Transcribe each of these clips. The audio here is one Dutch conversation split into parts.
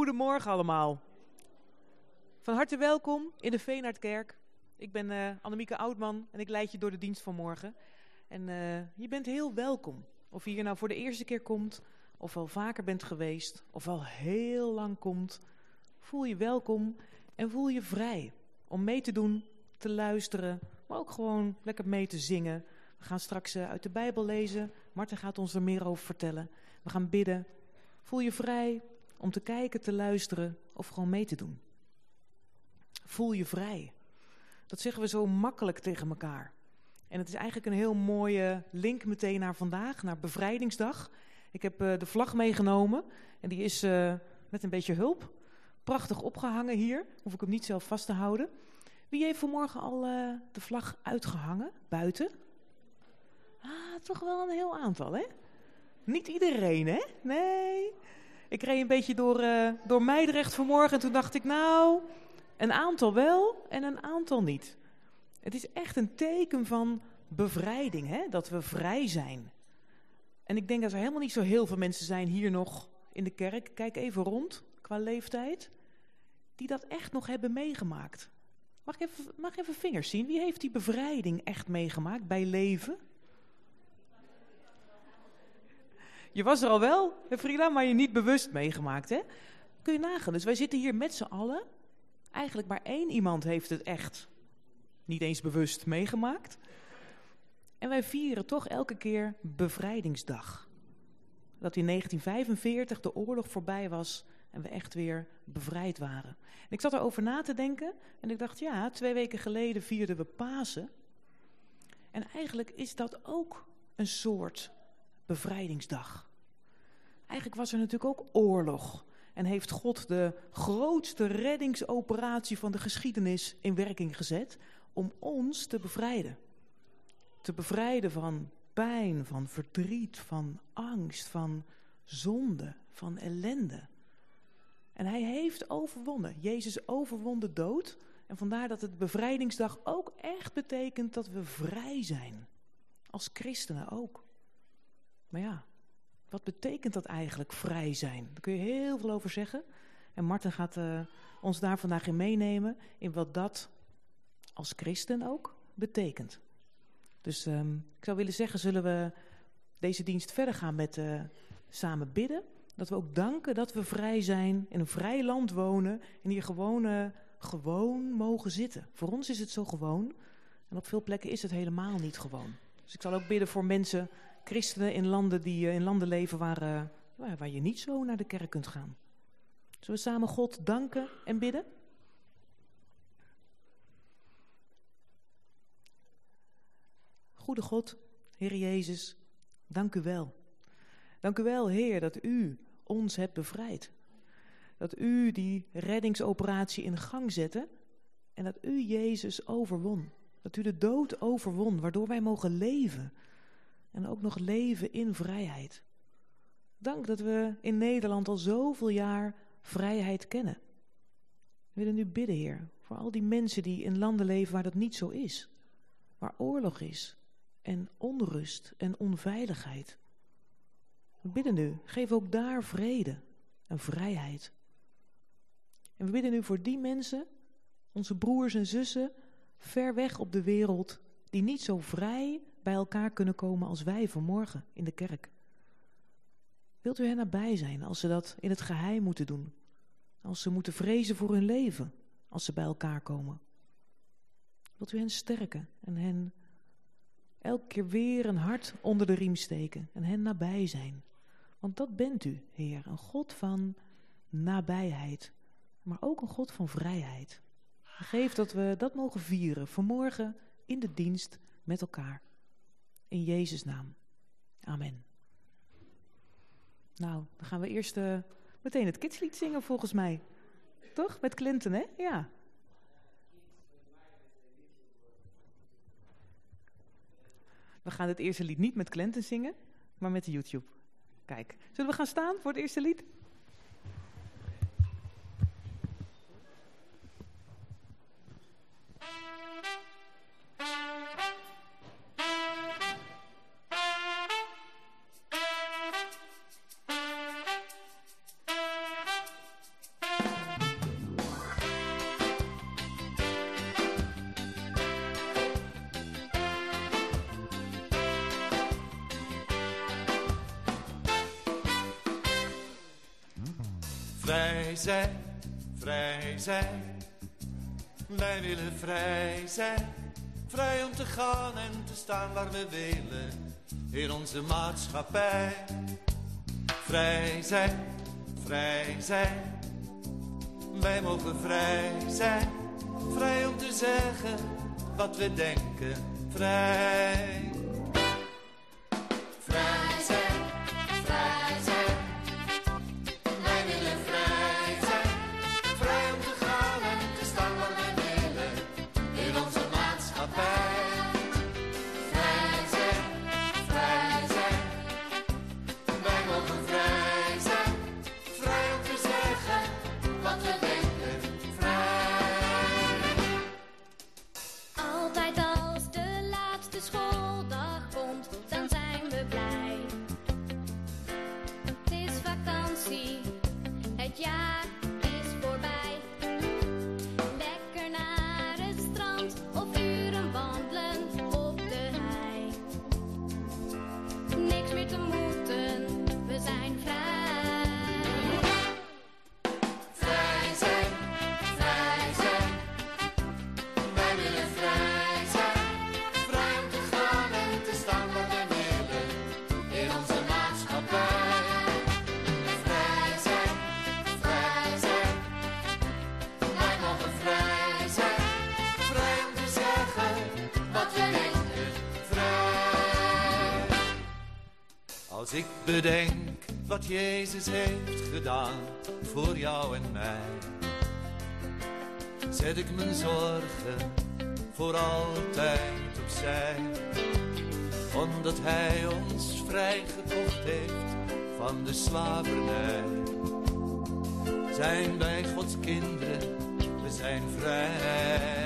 Goedemorgen allemaal. Van harte welkom in de Veenaardkerk. Ik ben uh, Annemieke Oudman en ik leid je door de dienst van morgen. En uh, je bent heel welkom. Of je hier nou voor de eerste keer komt, of al vaker bent geweest, of al heel lang komt. Voel je welkom en voel je vrij om mee te doen, te luisteren, maar ook gewoon lekker mee te zingen. We gaan straks uh, uit de Bijbel lezen. Marten gaat ons er meer over vertellen. We gaan bidden. Voel je vrij om te kijken, te luisteren of gewoon mee te doen. Voel je vrij. Dat zeggen we zo makkelijk tegen elkaar. En het is eigenlijk een heel mooie link meteen naar vandaag, naar Bevrijdingsdag. Ik heb uh, de vlag meegenomen en die is uh, met een beetje hulp prachtig opgehangen hier. Hoef ik hem niet zelf vast te houden. Wie heeft vanmorgen al uh, de vlag uitgehangen, buiten? Ah, toch wel een heel aantal, hè? Niet iedereen, hè? Nee. Ik reed een beetje door, uh, door Meidrecht vanmorgen en toen dacht ik, nou, een aantal wel en een aantal niet. Het is echt een teken van bevrijding, hè? dat we vrij zijn. En ik denk dat er helemaal niet zo heel veel mensen zijn hier nog in de kerk. Kijk even rond, qua leeftijd. Die dat echt nog hebben meegemaakt. Mag ik even, mag ik even vingers zien? Wie heeft die bevrijding echt meegemaakt bij leven? Je was er al wel, Frida, maar je niet bewust meegemaakt, hè? Kun je nagaan. Dus wij zitten hier met z'n allen. Eigenlijk maar één iemand heeft het echt niet eens bewust meegemaakt. En wij vieren toch elke keer bevrijdingsdag. Dat in 1945 de oorlog voorbij was en we echt weer bevrijd waren. En ik zat erover na te denken en ik dacht, ja, twee weken geleden vierden we Pasen. En eigenlijk is dat ook een soort bevrijdingsdag. Eigenlijk was er natuurlijk ook oorlog. En heeft God de grootste reddingsoperatie van de geschiedenis in werking gezet om ons te bevrijden. Te bevrijden van pijn, van verdriet, van angst, van zonde, van ellende. En hij heeft overwonnen. Jezus overwon de dood. En vandaar dat het bevrijdingsdag ook echt betekent dat we vrij zijn. Als christenen ook. Maar ja, wat betekent dat eigenlijk, vrij zijn? Daar kun je heel veel over zeggen. En Marten gaat uh, ons daar vandaag in meenemen, in wat dat als christen ook betekent. Dus um, ik zou willen zeggen, zullen we deze dienst verder gaan met uh, samen bidden. Dat we ook danken dat we vrij zijn, in een vrij land wonen en hier gewoon, uh, gewoon mogen zitten. Voor ons is het zo gewoon en op veel plekken is het helemaal niet gewoon. Dus ik zal ook bidden voor mensen christenen in landen, die, uh, in landen leven waar, uh, waar je niet zo naar de kerk kunt gaan. Zullen we samen God danken en bidden? Goede God, Heer Jezus, dank u wel. Dank u wel, Heer, dat u ons hebt bevrijd. Dat u die reddingsoperatie in gang zette en dat u Jezus overwon. Dat u de dood overwon, waardoor wij mogen leven. En ook nog leven in vrijheid. Dank dat we in Nederland al zoveel jaar vrijheid kennen. We willen nu bidden, Heer, voor al die mensen die in landen leven waar dat niet zo is. Waar oorlog is en onrust en onveiligheid. We bidden nu, geef ook daar vrede en vrijheid. En we bidden nu voor die mensen, onze broers en zussen, ver weg op de wereld, die niet zo vrij bij elkaar kunnen komen als wij vanmorgen in de kerk. Wilt u hen nabij zijn als ze dat in het geheim moeten doen? Als ze moeten vrezen voor hun leven als ze bij elkaar komen? Wilt u hen sterken en hen elke keer weer een hart onder de riem steken en hen nabij zijn? Want dat bent u, Heer, een God van nabijheid, maar ook een God van vrijheid. Geef dat we dat mogen vieren vanmorgen in de dienst met elkaar. In Jezus' naam. Amen. Nou, dan gaan we eerst uh, meteen het kidslied zingen volgens mij. Toch? Met Clinton, hè? Ja. We gaan het eerste lied niet met Clinton zingen, maar met de YouTube. Kijk, zullen we gaan staan voor het eerste lied? Waar we willen. In onze maatschappij. Vrij zijn, vrij zijn. Wij mogen vrij zijn. Vrij om te zeggen wat we denken. Vrij Jezus heeft gedaan voor jou en mij, zet ik mijn zorgen voor altijd opzij. Omdat Hij ons vrijgekocht heeft van de slavernij. Zijn wij Gods kinderen, we zijn vrij. Vrij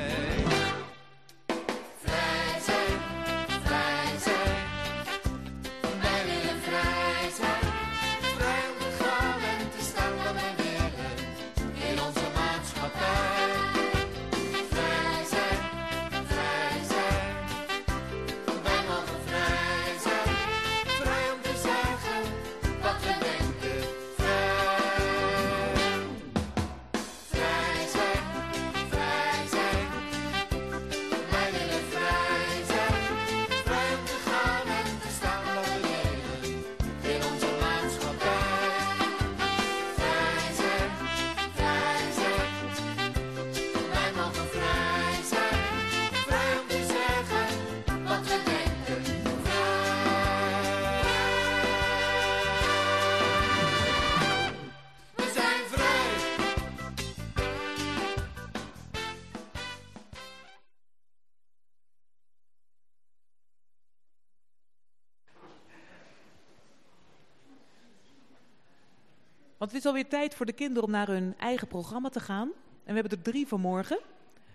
het is alweer tijd voor de kinderen om naar hun eigen programma te gaan. En we hebben er drie vanmorgen.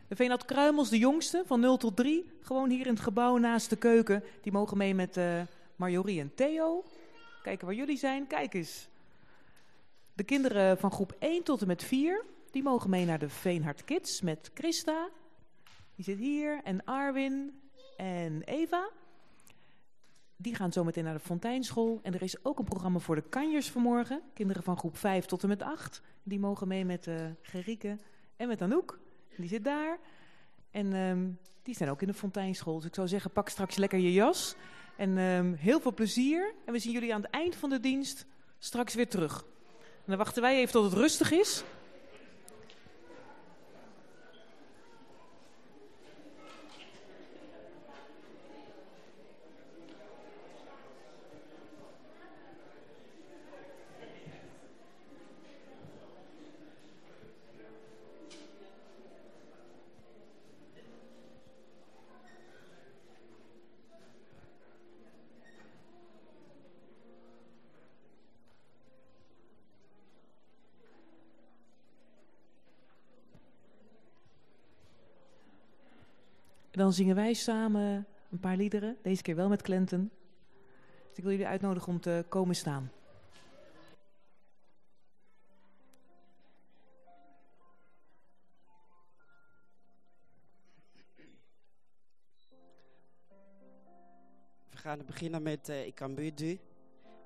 De Veenat Kruimels, de jongste, van 0 tot 3. Gewoon hier in het gebouw naast de keuken. Die mogen mee met eh Marjorie en Theo. Kijken waar jullie zijn. Kijk eens. De kinderen van groep 1 tot en met 4. Die mogen mee naar de Veenhard Kids met Christa. Die zit hier. En Arwin en Eva. Die gaan zo meteen naar de Fonteinschool. En er is ook een programma voor de kanjers vanmorgen. Kinderen van groep 5 tot en met 8. Die mogen mee met uh, Gerike en met Anouk. Die zit daar. En um, die zijn ook in de Fonteinschool. Dus ik zou zeggen, pak straks lekker je jas. En um, heel veel plezier. En we zien jullie aan het eind van de dienst straks weer terug. En dan wachten wij even tot het rustig is. Dan zingen wij samen een paar liederen, deze keer wel met Clinton. Dus ik wil jullie uitnodigen om te komen staan. We gaan beginnen met uh, Ik kan u.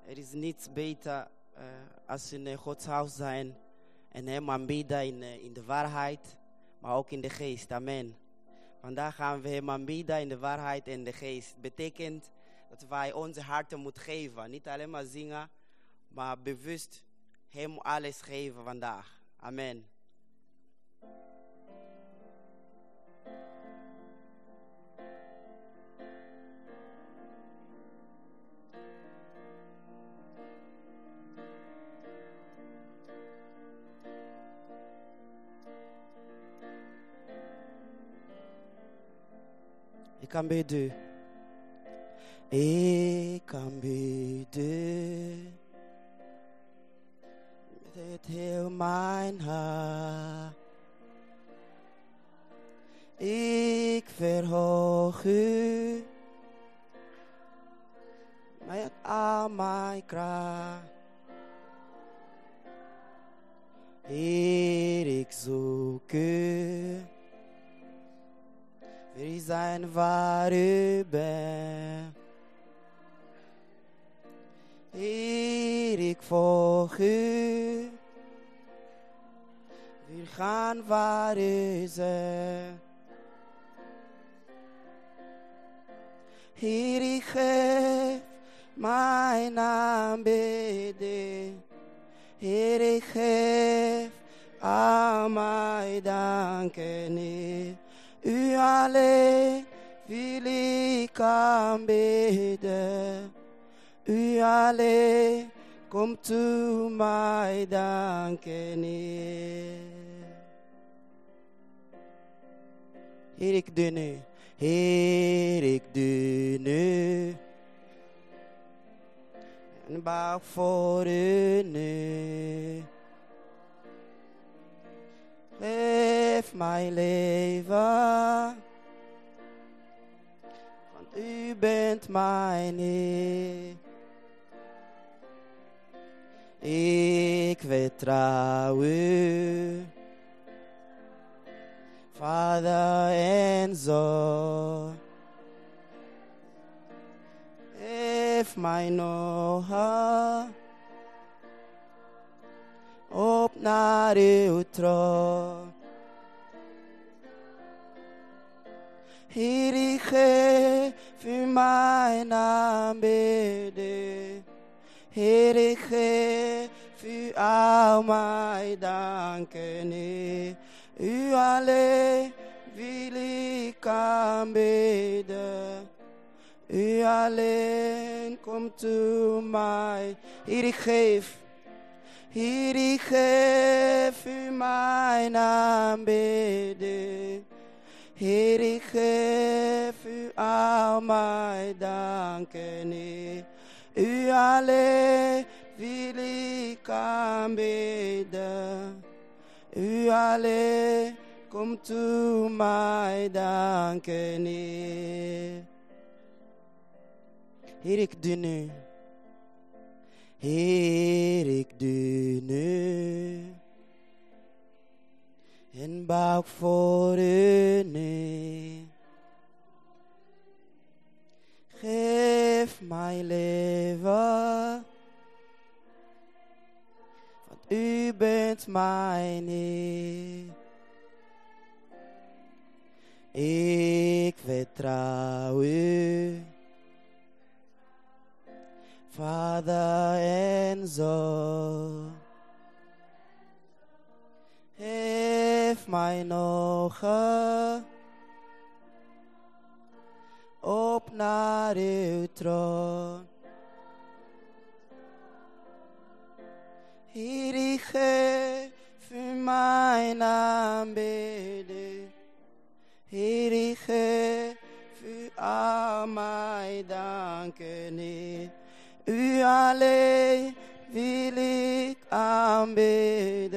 Er is niets beter uh, als in uh, Gods huis zijn En hem aanbidden in, eh, in de waarheid, maar ook in de geest. Amen. Vandaag gaan we hem aanbidden in de waarheid en de geest. Betekent dat wij onze harten moeten geven. Niet alleen maar zingen, maar bewust hem alles geven vandaag. Amen. Kan bidden. Ik kan bidden. Met heel mijn hart. Ik verhoog u. Met al mijn kracht. Heer, ik zoek u. We zijn waar u bent. Heer, ik volg u. We gaan waar u zegt. Heer, ik geef mijn aanbidding. Heer, ik geef al mijn danken. U alleen wil ik aanbidden. U alleen komt toe mij danken. Heer. Heer, ik doe nu. Heer, ik nu. En bouw voor u nu. Geef mijn leven. Want u bent mijn Heer. Ik vertrouw u. Vader en Zoon. Nog op naar uw troon. Heer, ik geef u mijn aanbidding. Heer, ik geef u al mijn danken. U alleen wil ik aanbidden. U alleen komt toe mij. Heer, ik geef. Heer, ik geef u mijn aanbidding. Heer, ik geef u al mijn danken. U alleen wil ik aanbidden. U alleen komt toe mij danken. Heer, ik doe nu. Heer, ik doe nu. En bouw voor u neer. Geef mijn leven. Want u bent mijn Heer. Ik vertrouw u. Vader en Zoon. Geef mij nog op naar uw troon. Heer, ik geef u mijn aanbidding. Heer, ik geef u al mijn danken. U alleen wil ik aanbidden.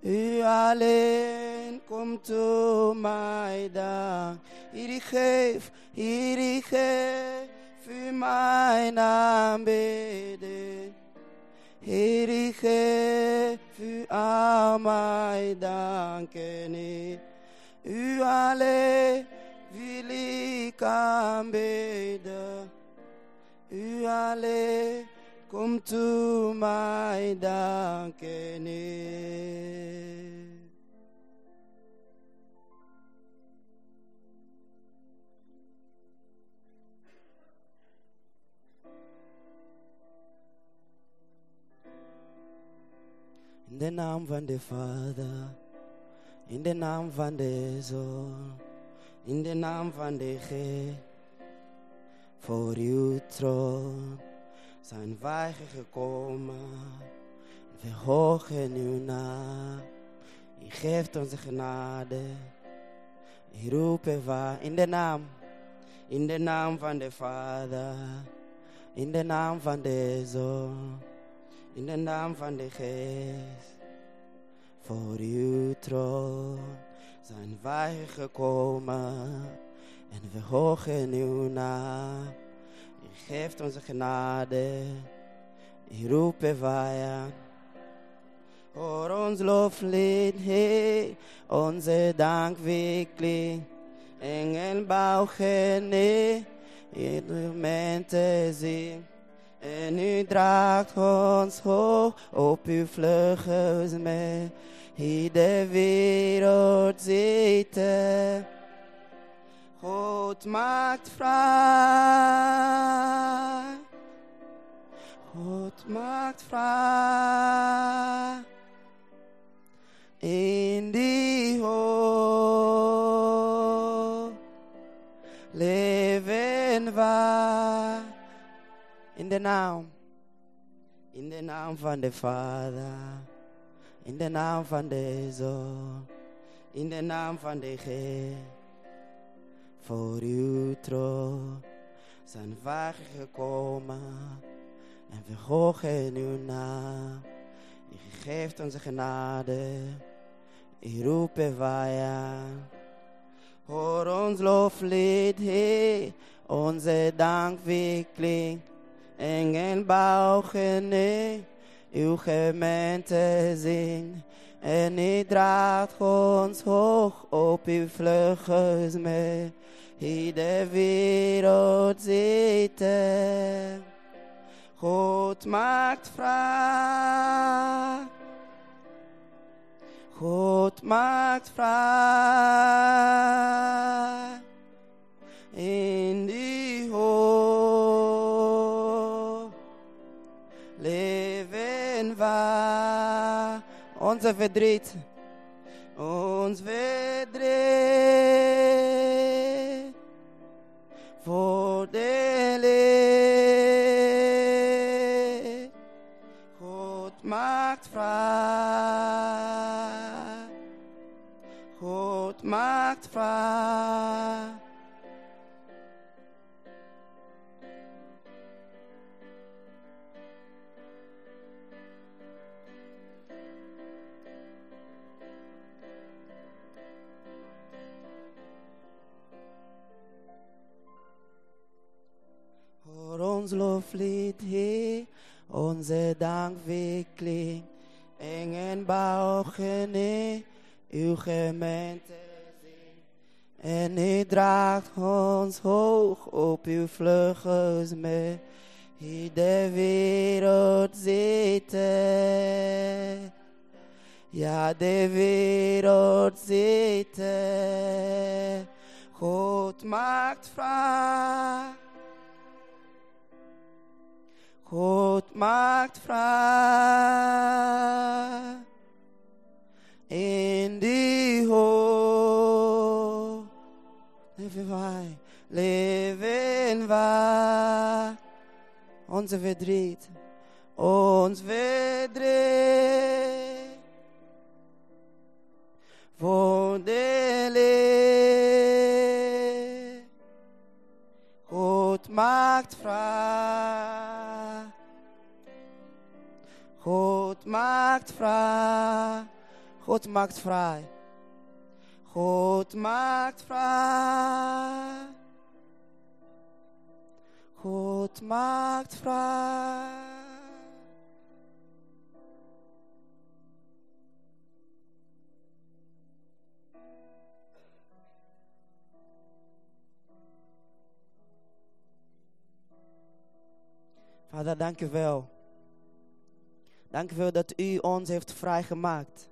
U alleen komt toe mij dan. Hier ik geef, hier ik geef u mijn aanbidding. Heer, ik geef u al mijn danken. U alleen wil ik aanbidden. U alleen Kom toe mij danken. Heer. In de naam van de Vader, in de naam van de Zoon, in de naam van de Geest, voor uw troon zijn wij gekomen. We hogen uw naam, u geeft ons genade, u roepen wij in de naam, in de naam van de Vader, in de naam van de Zoon. In de naam van de Geest, voor uw troon zijn wij gekomen en we hogen uw naam. U geeft ons genade, u roepen wij aan. Hoor ons loflied, Heer, onze dank weer klinkt. Engel buigen neer, in de momenten zingen. En u draagt ons hoog op uw vleugels mee. Hier de wereld zitten. God maakt vrij. God maakt vrij. In die hoop leven wij. In de naam. In de naam van de Vader. In de naam van de Zoon. In de naam van de Geest. Voor uw troon zijn wij gekomen. En we hogen uw naam. U geeft ons genade. U roepen wij aan. Hoor ons loflied, Heer. Onze dank weer klinkt. Engel uw gemeente zingt. En u draagt ons hoog op uw vleugels mee. Hier de wereld zitten. God maakt vrij. God maakt vrij. In die wij. Onze verdriet, ons verdriet. Voor de leer. God maakt vrij. God maakt vrij. Hoor ons loflied, Heer, onze dank weer klinkt. Engen neer, uw gemeente zingt. En u draagt ons hoog op uw vleugels mee. Hier de wereld zitten. Ja, de wereld zitten. God maakt vrij. God maakt vrij. In die hoop leven wij, leven wij. Onze verdriet, ons verdriet. Voor de leer. God maakt vrij. God maakt vrij. God maakt vrij. God maakt vrij. God maakt vrij. Vader, dank u wel Dank u wel dat u ons heeft vrijgemaakt.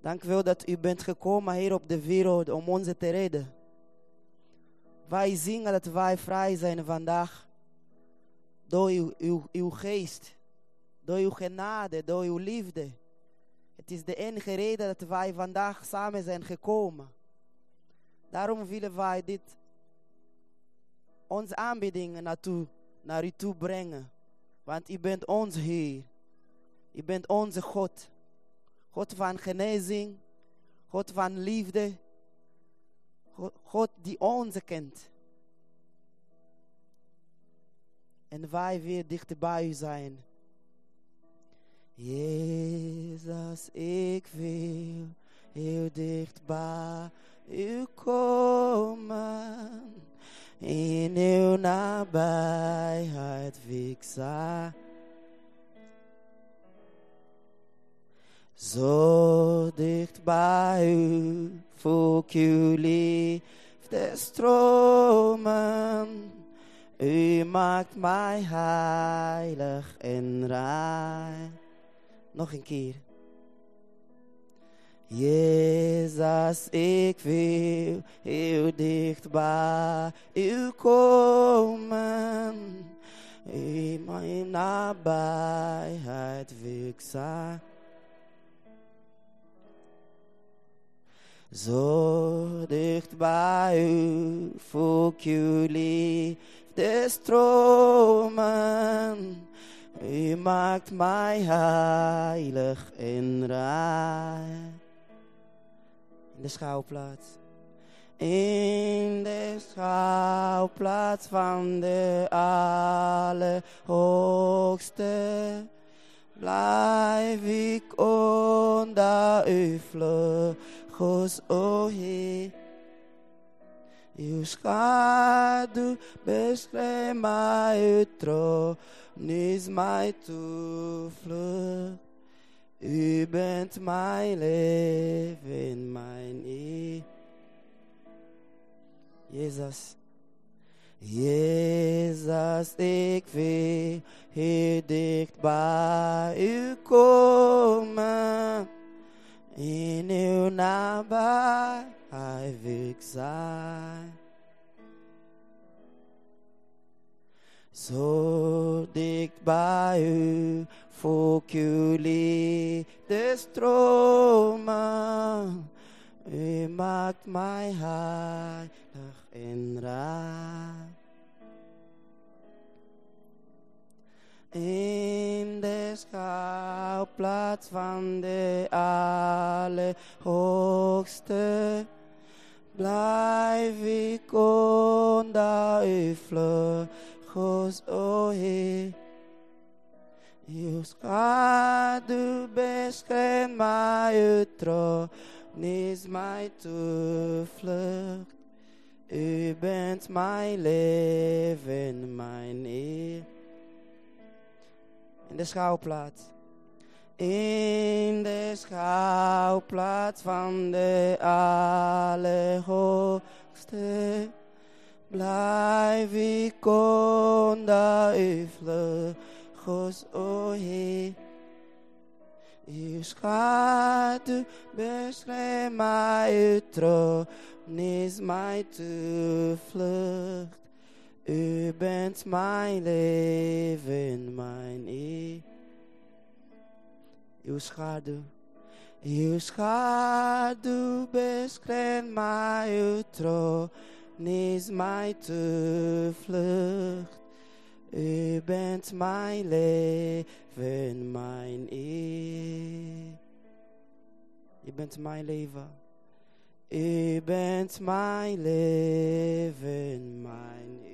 Dank u wel dat u bent gekomen hier op de wereld om ons te redden. Wij zingen dat wij vrij zijn vandaag. Door uw, uw, uw geest. Door uw genade, door uw liefde. Het is de enige reden dat wij vandaag samen zijn gekomen. Daarom willen wij dit, onze aanbiedingen naar u toe brengen. Want u bent ons Heer. U bent onze God. God van genezing. God van liefde. God, die ons kent. En wij weer dichter bij u zijn. Jezus, ik wil heel dicht bij u komen. In uw nabijheid fixa. Zo dicht bij u voel ik uw liefde stromen. U maakt mij heilig en rein. Nog een keer. Jezus, ik wil heel dicht bij u komen. In mijn nabijheid wil ik zijn. Zo dicht bij u voel ik uw liefde stromen. U maakt mij heilig en rein. In de schouwplaats. In de schouwplaats van de Allerhoogste. Blijf ik onder uw vleugels, o Heer. Uw schaduw beschermt mij, uw troon is mijn toevlucht. U bent mijn leven, mijn eer. Jezus. Jezus, ik wil heel dicht bij u komen. In uw nabijheid wil ik zijn. Zo dicht bij u voel ik uw liefde stromen. U maakt mij heilig en rein. In de schouwplaats van de Allerhoogste blijf ik onder uw vleugels, o Heer. Uw schaduw beschermt mij, uw troon is mijn toevlucht. U bent mijn leven, mijn eer. In de schouwplaats. In de schouwplaats van de Allerhoogste blijf ik onder uw vleugels, o Heer. Uw schaduw beschermt mij, uw troon is mijn toevlucht. U bent mijn leven, mijn eer. Uw schaduw, uw schaduw beschermt mij, uw troon is mijn toevlucht. U bent mijn leven, mijn eer. Je bent mijn leven. U bent mijn leven, mijn eer.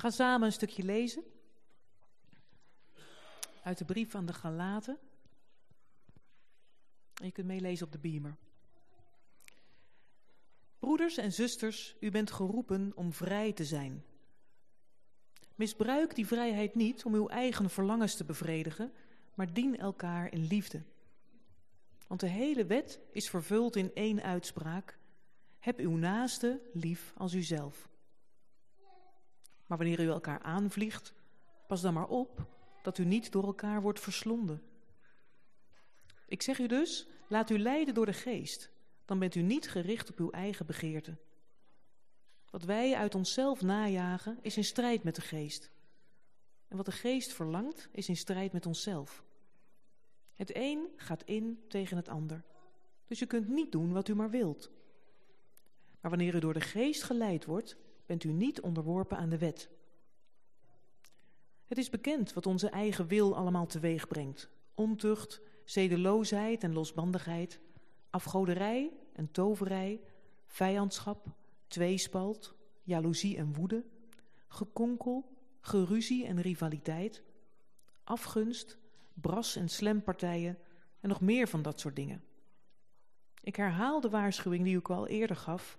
We gaan samen een stukje lezen. Uit de brief van de Galaten. En je kunt meelezen op de beamer. Broeders en zusters, u bent geroepen om vrij te zijn. Misbruik die vrijheid niet om uw eigen verlangens te bevredigen, maar dien elkaar in liefde. Want de hele wet is vervuld in één uitspraak: heb uw naaste lief als uzelf. Maar wanneer u elkaar aanvliegt, pas dan maar op dat u niet door elkaar wordt verslonden. Ik zeg u dus, laat u leiden door de geest, dan bent u niet gericht op uw eigen begeerte. Wat wij uit onszelf najagen is in strijd met de geest. En wat de geest verlangt is in strijd met onszelf. Het een gaat in tegen het ander. Dus u kunt niet doen wat u maar wilt. Maar wanneer u door de geest geleid wordt, bent u niet onderworpen aan de wet. Het is bekend wat onze eigen wil allemaal teweeg brengt. Ontucht, zedeloosheid en losbandigheid, afgoderij en toverij, vijandschap, tweespalt, jaloezie en woede, gekonkel, geruzie en rivaliteit, afgunst, bras- en slempartijen en nog meer van dat soort dingen. Ik herhaal de waarschuwing die ik al eerder gaf.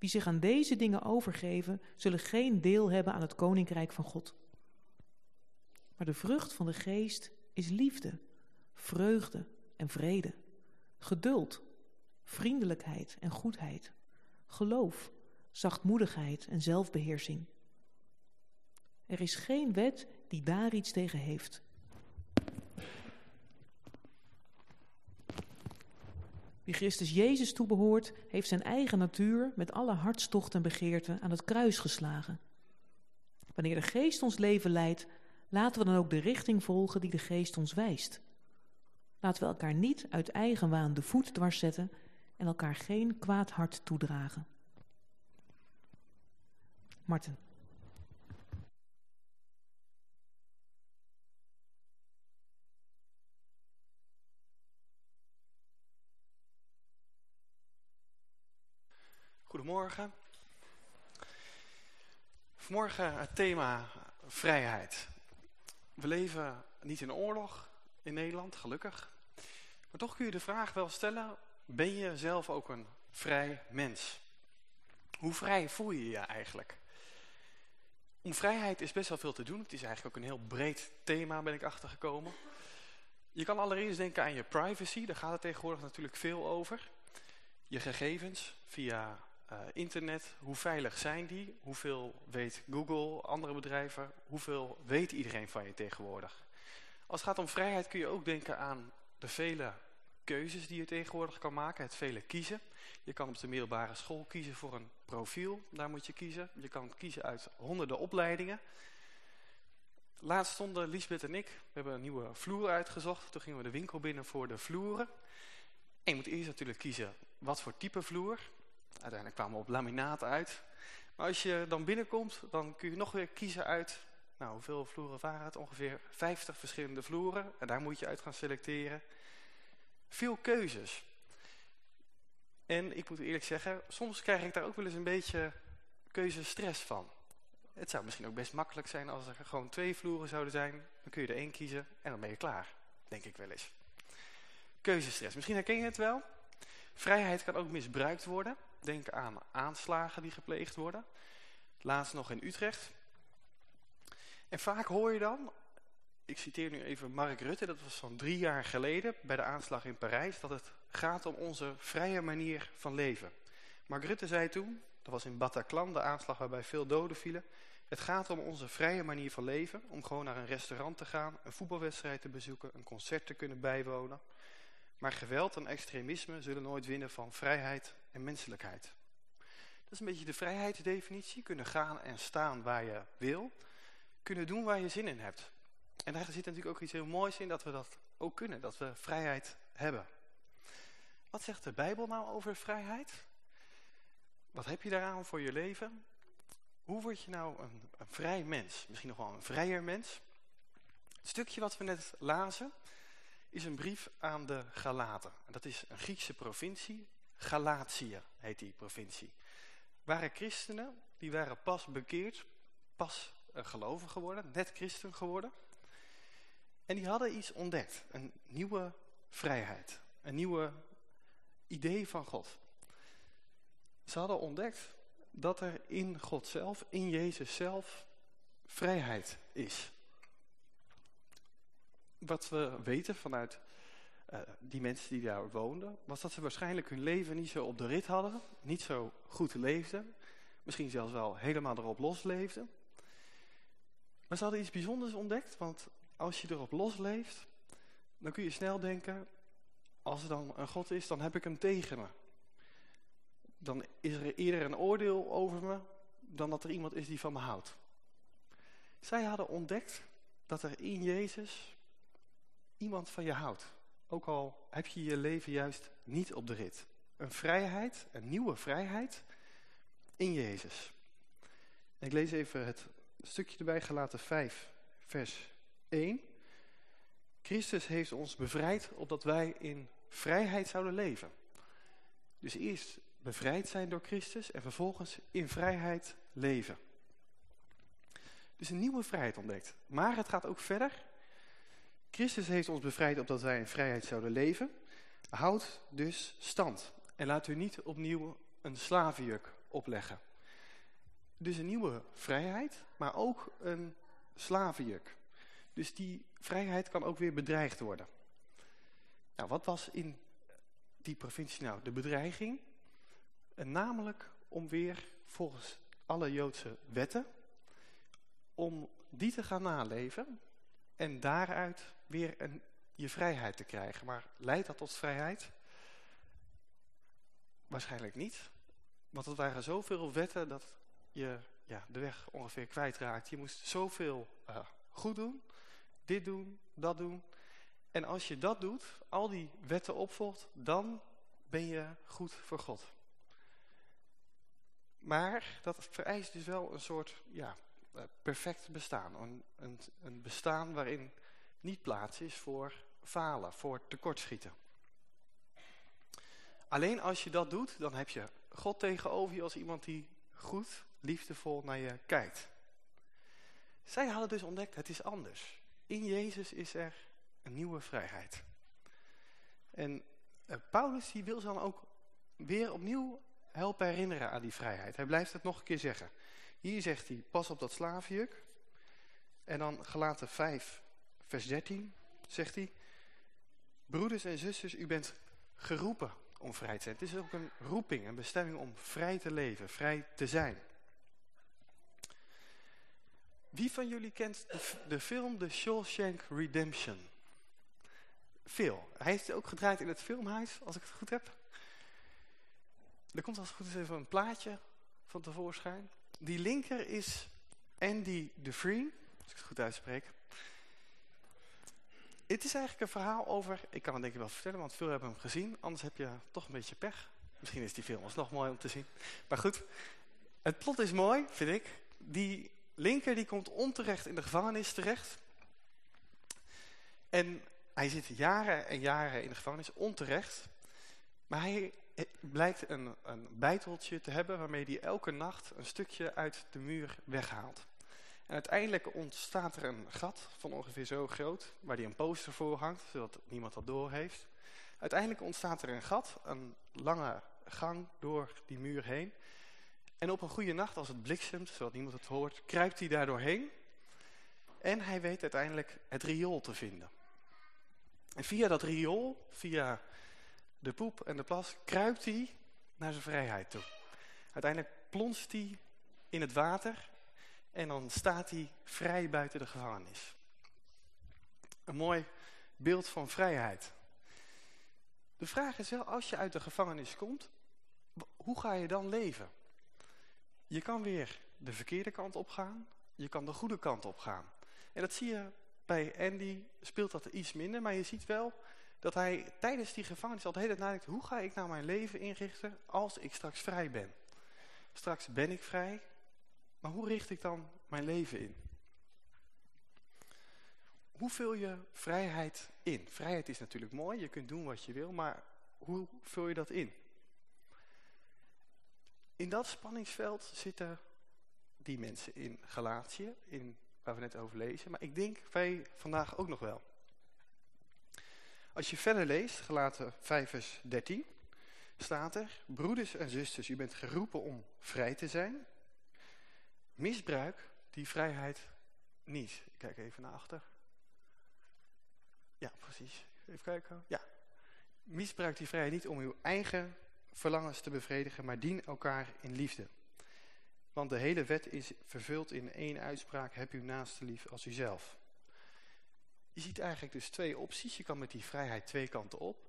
Wie zich aan deze dingen overgeven, zullen geen deel hebben aan het koninkrijk van God. Maar de vrucht van de geest is liefde, vreugde en vrede, geduld, vriendelijkheid en goedheid, geloof, zachtmoedigheid en zelfbeheersing. Er is geen wet die daar iets tegen heeft. Wie Christus Jezus toebehoort, heeft zijn eigen natuur met alle hartstocht en begeerten aan het kruis geslagen. Wanneer de geest ons leven leidt, laten we dan ook de richting volgen die de geest ons wijst. Laten we elkaar niet uit eigen waan de voet dwars zetten en elkaar geen kwaad hart toedragen. Marten. Goedemorgen. Vanmorgen het thema vrijheid. We leven niet in oorlog in Nederland, gelukkig. Maar toch kun je de vraag wel stellen, ben je zelf ook een vrij mens? Hoe vrij voel je je eigenlijk? Om vrijheid is best wel veel te doen. Het is eigenlijk ook een heel breed thema, ben ik achtergekomen. Je kan allereerst denken aan je privacy, daar gaat het tegenwoordig natuurlijk veel over. Je gegevens via uh, internet, hoe veilig zijn die? Hoeveel weet Google, andere bedrijven? Hoeveel weet iedereen van je tegenwoordig? Als het gaat om vrijheid kun je ook denken aan de vele keuzes die je tegenwoordig kan maken, het vele kiezen. Je kan op de middelbare school kiezen voor een profiel, daar moet je kiezen. Je kan kiezen uit honderden opleidingen. Laatst stonden Lisbeth en ik, we hebben een nieuwe vloer uitgezocht. Toen gingen we de winkel binnen voor de vloeren. En je moet eerst natuurlijk kiezen wat voor type vloer. Uiteindelijk kwamen we op laminaat uit. Maar als je dan binnenkomt, dan kun je nog weer kiezen uit... Nou, hoeveel vloeren waren het? Ongeveer 50 verschillende vloeren. En daar moet je uit gaan selecteren. Veel keuzes. En ik moet eerlijk zeggen, soms krijg ik daar ook wel eens een beetje keuzestress van. Het zou misschien ook best makkelijk zijn als er gewoon twee vloeren zouden zijn. Dan kun je er één kiezen en dan ben je klaar. Denk ik wel eens. Keuzestress. Misschien herken je het wel. Vrijheid kan ook misbruikt worden. Denk aan aanslagen die gepleegd worden. Laatst nog in Utrecht. En vaak hoor je dan, ik citeer nu even Mark Rutte, dat was van drie jaar geleden bij de aanslag in Parijs, dat het gaat om onze vrije manier van leven. Mark Rutte zei toen, dat was in Bataclan, de aanslag waarbij veel doden vielen, het gaat om onze vrije manier van leven, om gewoon naar een restaurant te gaan, een voetbalwedstrijd te bezoeken, een concert te kunnen bijwonen. Maar geweld en extremisme zullen nooit winnen van vrijheid en menselijkheid. Dat is een beetje de vrijheidsdefinitie. Kunnen gaan en staan waar je wil. Kunnen doen waar je zin in hebt. En daar zit natuurlijk ook iets heel moois in dat we dat ook kunnen. Dat we vrijheid hebben. Wat zegt de Bijbel nou over vrijheid? Wat heb je daaraan voor je leven? Hoe word je nou een, een vrij mens? Misschien nog wel een vrijer mens? Het stukje wat we net lazen is een brief aan de Galaten. Dat is een Griekse provincie. Galatië heet die provincie. Waren christenen, die waren pas bekeerd, pas gelovig geworden, net christen geworden. En die hadden iets ontdekt, een nieuwe vrijheid, een nieuwe idee van God. Ze hadden ontdekt dat er in God zelf, in Jezus zelf, vrijheid is. Wat we weten vanuit uh, die mensen die daar woonden, was dat ze waarschijnlijk hun leven niet zo op de rit hadden, niet zo goed leefden, misschien zelfs wel helemaal erop los leefden. Maar ze hadden iets bijzonders ontdekt, want als je erop los leeft, dan kun je snel denken, als er dan een God is, dan heb ik hem tegen me. Dan is er eerder een oordeel over me, dan dat er iemand is die van me houdt. Zij hadden ontdekt dat er in Jezus iemand van je houdt. Ook al heb je je leven juist niet op de rit. Een vrijheid, een nieuwe vrijheid in Jezus. Ik lees even het stukje erbij, gelaten 5, vers 1. Christus heeft ons bevrijd opdat wij in vrijheid zouden leven. Dus eerst bevrijd zijn door Christus en vervolgens in vrijheid leven. Dus een nieuwe vrijheid ontdekt. Maar het gaat ook verder. Christus heeft ons bevrijd opdat wij in vrijheid zouden leven. Houd dus stand. En laat u niet opnieuw een slavenjuk opleggen. Dus een nieuwe vrijheid, maar ook een slavenjuk. Dus die vrijheid kan ook weer bedreigd worden. Nou, wat was in die provincie nou de bedreiging? En namelijk om weer volgens alle Joodse wetten, om die te gaan naleven en daaruit weer een, je vrijheid te krijgen. Maar leidt dat tot vrijheid? Waarschijnlijk niet. Want het waren zoveel wetten dat je ja, de weg ongeveer kwijtraakt. Je moest zoveel uh, goed doen, dit doen, dat doen. En als je dat doet, al die wetten opvolgt, dan ben je goed voor God. Maar dat vereist dus wel een soort ja, perfect bestaan. Een, een, een bestaan waarin niet plaats is voor falen, voor tekortschieten. Alleen als je dat doet, dan heb je God tegenover je als iemand die goed, liefdevol naar je kijkt. Zij hadden dus ontdekt, het is anders. In Jezus is er een nieuwe vrijheid. En uh, Paulus die wil ze dan ook weer opnieuw helpen herinneren aan die vrijheid. Hij blijft het nog een keer zeggen. Hier zegt hij, pas op dat slavenjuk. En dan gelaten 5, vers 13, zegt hij... Broeders en zusters, u bent geroepen om vrij te zijn. Het is ook een roeping, een bestemming om vrij te leven, vrij te zijn. Wie van jullie kent de, de film The Shawshank Redemption? Veel. Hij heeft ook gedraaid in het filmhuis, als ik het goed heb. Er komt als het goed is even een plaatje van tevoorschijn. Die linker is Andy Dufresne, als ik het goed uitspreek. Het is eigenlijk een verhaal over, ik kan het denk ik wel vertellen, want veel hebben hem gezien. Anders heb je toch een beetje pech. Misschien is die film alsnog mooi om te zien. Maar goed, het plot is mooi, vind ik. Die linker die komt onterecht in de gevangenis terecht. En hij zit jaren en jaren in de gevangenis, onterecht. Maar hij blijkt een, een bijteltje te hebben waarmee hij elke nacht een stukje uit de muur weghaalt. En uiteindelijk ontstaat er een gat van ongeveer zo groot, waar hij een poster voor hangt, zodat niemand dat door heeft. Uiteindelijk ontstaat er een gat, een lange gang door die muur heen. En op een goede nacht, als het bliksemt, zodat niemand het hoort, kruipt hij daar doorheen. En hij weet uiteindelijk het riool te vinden. En via dat riool, via de poep en de plas, kruipt hij naar zijn vrijheid toe. Uiteindelijk plonst hij in het water en dan staat hij vrij buiten de gevangenis. Een mooi beeld van vrijheid. De vraag is wel, als je uit de gevangenis komt, hoe ga je dan leven? Je kan weer de verkeerde kant op gaan, je kan de goede kant op gaan. En dat zie je bij Andy, speelt dat iets minder, maar je ziet wel dat hij tijdens die gevangenis al de hele tijd nadenkt, hoe ga ik nou mijn leven inrichten als ik straks vrij ben? Straks ben ik vrij, maar hoe richt ik dan mijn leven in? Hoe vul je vrijheid in? Vrijheid is natuurlijk mooi, je kunt doen wat je wil, maar hoe vul je dat in? In dat spanningsveld zitten die mensen in Galatië, in, waar we net over lezen, maar ik denk wij vandaag ook nog wel. Als je verder leest, gelaten 5 vers 13, staat er, broeders en zusters, u bent geroepen om vrij te zijn. Misbruik die vrijheid niet. Ik kijk even naar achter. Ja, precies. Even kijken. Ja. Misbruik die vrijheid niet om uw eigen verlangens te bevredigen, maar dien elkaar in liefde. Want de hele wet is vervuld in één uitspraak, heb uw naaste lief als uzelf. Je ziet eigenlijk dus twee opties. Je kan met die vrijheid twee kanten op.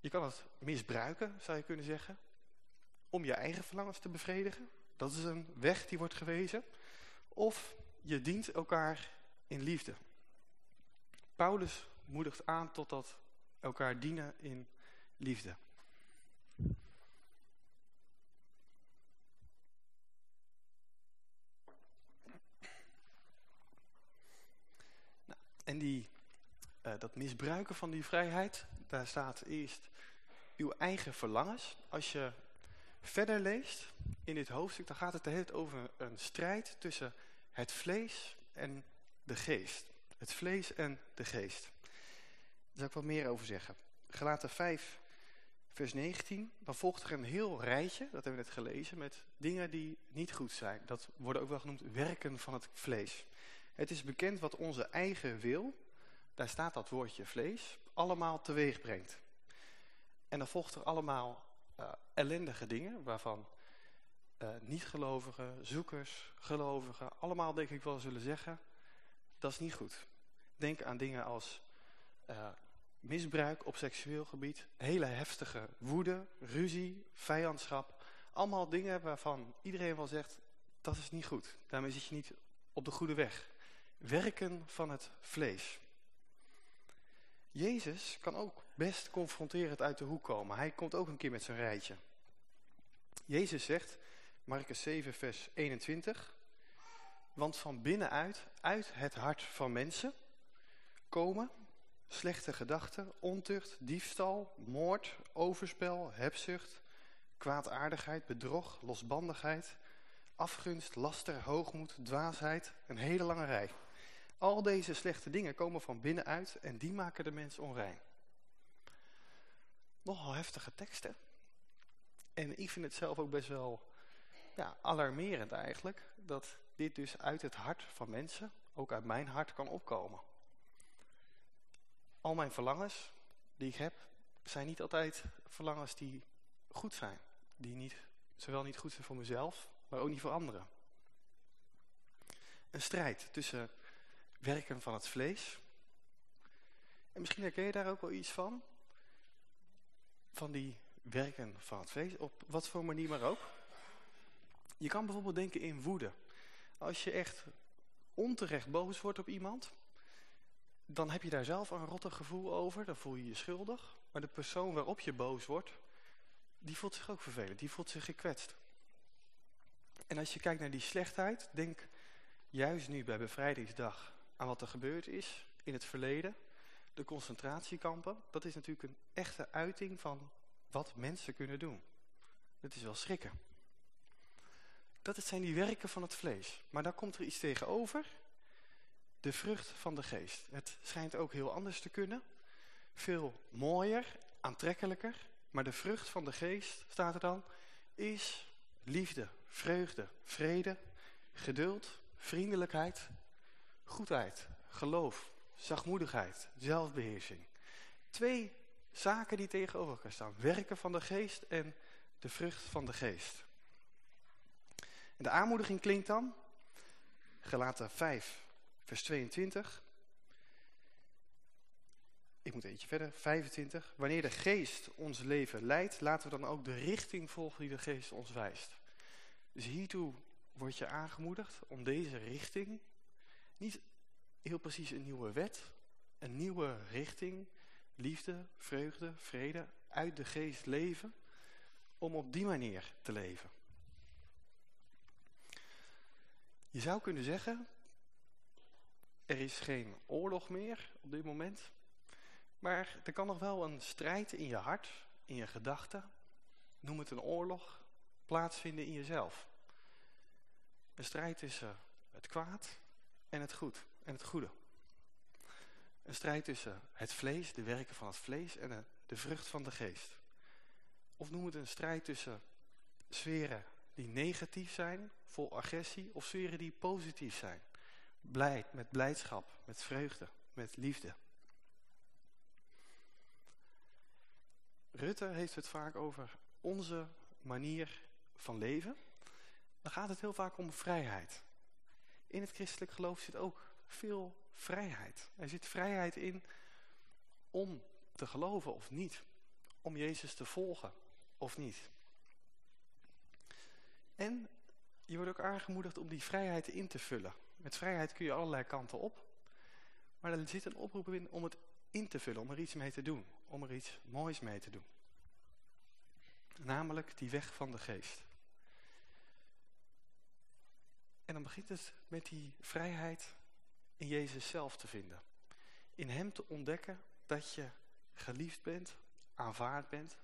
Je kan het misbruiken, zou je kunnen zeggen, om je eigen verlangens te bevredigen. Dat is een weg die wordt gewezen. Of je dient elkaar in liefde. Paulus moedigt aan tot dat elkaar dienen in liefde. Die, uh, dat misbruiken van die vrijheid, daar staat eerst uw eigen verlangens. Als je verder leest in dit hoofdstuk, dan gaat het de over een strijd tussen het vlees en de geest. Het vlees en de geest. Daar zal ik wat meer over zeggen. Gelaten 5, vers 19. Dan volgt er een heel rijtje, dat hebben we net gelezen, met dingen die niet goed zijn. Dat worden ook wel genoemd werken van het vlees. Het is bekend wat onze eigen wil, daar staat dat woordje vlees, allemaal teweeg brengt. En dan volgt er allemaal uh, ellendige dingen, waarvan uh, niet-gelovigen, zoekers, gelovigen, allemaal denk ik wel zullen zeggen, dat is niet goed. Denk aan dingen als uh, misbruik op seksueel gebied, hele heftige woede, ruzie, vijandschap. Allemaal dingen waarvan iedereen wel zegt, dat is niet goed. Daarmee zit je niet op de goede weg. Werken van het vlees. Jezus kan ook best confronterend uit de hoek komen. Hij komt ook een keer met zijn rijtje. Jezus zegt, Marcus 7 vers 21... Want van binnenuit, uit het hart van mensen, komen slechte gedachten, ontucht, diefstal, moord, overspel, hebzucht, kwaadaardigheid, bedrog, losbandigheid, afgunst, laster, hoogmoed, dwaasheid, een hele lange rij. Al deze slechte dingen komen van binnenuit en die maken de mens onrein. Nogal heftige teksten. En ik vind het zelf ook best wel ja, alarmerend eigenlijk, dat dit dus uit het hart van mensen, ook uit mijn hart, kan opkomen. Al mijn verlangens die ik heb, zijn niet altijd verlangens die goed zijn. Die niet, zowel niet goed zijn voor mezelf, maar ook niet voor anderen. Een strijd tussen werken van het vlees. En misschien herken je daar ook wel iets van. Van die werken van het vlees, op wat voor manier maar ook. Je kan bijvoorbeeld denken in woede. Als je echt onterecht boos wordt op iemand, dan heb je daar zelf een rottig gevoel over. Dan voel je je schuldig. Maar de persoon waarop je boos wordt, die voelt zich ook vervelend. Die voelt zich gekwetst. En als je kijkt naar die slechtheid, denk juist nu bij bevrijdingsdag aan wat er gebeurd is in het verleden. De concentratiekampen, dat is natuurlijk een echte uiting van wat mensen kunnen doen. Dat is wel schrikken. Dat zijn die werken van het vlees. Maar daar komt er iets tegenover. De vrucht van de geest. Het schijnt ook heel anders te kunnen. Veel mooier, aantrekkelijker. Maar de vrucht van de geest, staat er dan, is liefde, vreugde, vrede, geduld, vriendelijkheid, goedheid, geloof, zachtmoedigheid, zelfbeheersing. Twee zaken die tegenover elkaar staan. Werken van de geest en de vrucht van de geest. En de aanmoediging klinkt dan, gelaten 5, vers 22. Ik moet eentje verder, 25. Wanneer de geest ons leven leidt, laten we dan ook de richting volgen die de geest ons wijst. Dus hiertoe word je aangemoedigd om deze richting, niet heel precies een nieuwe wet, een nieuwe richting, liefde, vreugde, vrede, uit de geest leven, om op die manier te leven. Je zou kunnen zeggen, er is geen oorlog meer op dit moment, maar er kan nog wel een strijd in je hart, in je gedachten, noem het een oorlog, plaatsvinden in jezelf. Een strijd tussen het kwaad en het goed en het goede. Een strijd tussen het vlees, de werken van het vlees en de, vrucht van de geest. Of noem het een strijd tussen sferen die negatief zijn, vol agressie, of sferen die positief zijn. Blij, met blijdschap, met vreugde, met liefde. Rutte heeft het vaak over onze manier van leven. Dan gaat het heel vaak om vrijheid. In het christelijk geloof zit ook veel vrijheid. Er zit vrijheid in om te geloven of niet. Om Jezus te volgen of niet. En je wordt ook aangemoedigd om die vrijheid in te vullen. Met vrijheid kun je allerlei kanten op. Maar er zit een oproep in om het in te vullen, om er iets mee te doen. Om er iets moois mee te doen. Namelijk die weg van de geest. En dan begint het met die vrijheid in Jezus zelf te vinden. In hem te ontdekken dat je geliefd bent, aanvaard bent.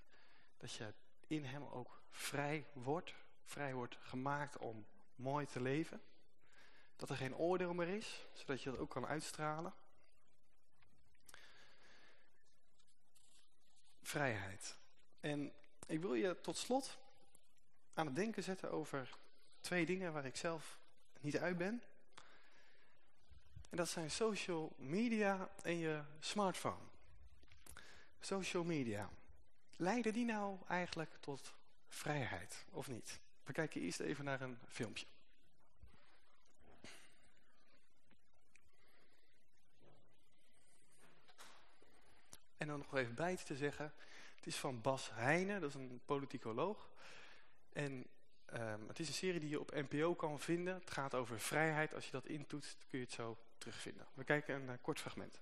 Dat je in hem ook vrij wordt. Vrij wordt gemaakt om mooi te leven. Dat er geen oordeel meer is, zodat je dat ook kan uitstralen. Vrijheid. En ik wil je tot slot aan het denken zetten over twee dingen waar ik zelf niet uit ben. En dat zijn social media en je smartphone. Social media. Leiden die nou eigenlijk tot vrijheid of niet? We kijken eerst even naar een filmpje. En dan nog even bij te zeggen, het is van Bas Heijnen, dat is een politicoloog. En um, het is een serie die je op NPO kan vinden. Het gaat over vrijheid. Als je dat intoetst, kun je het zo terugvinden. We kijken een uh, kort fragment.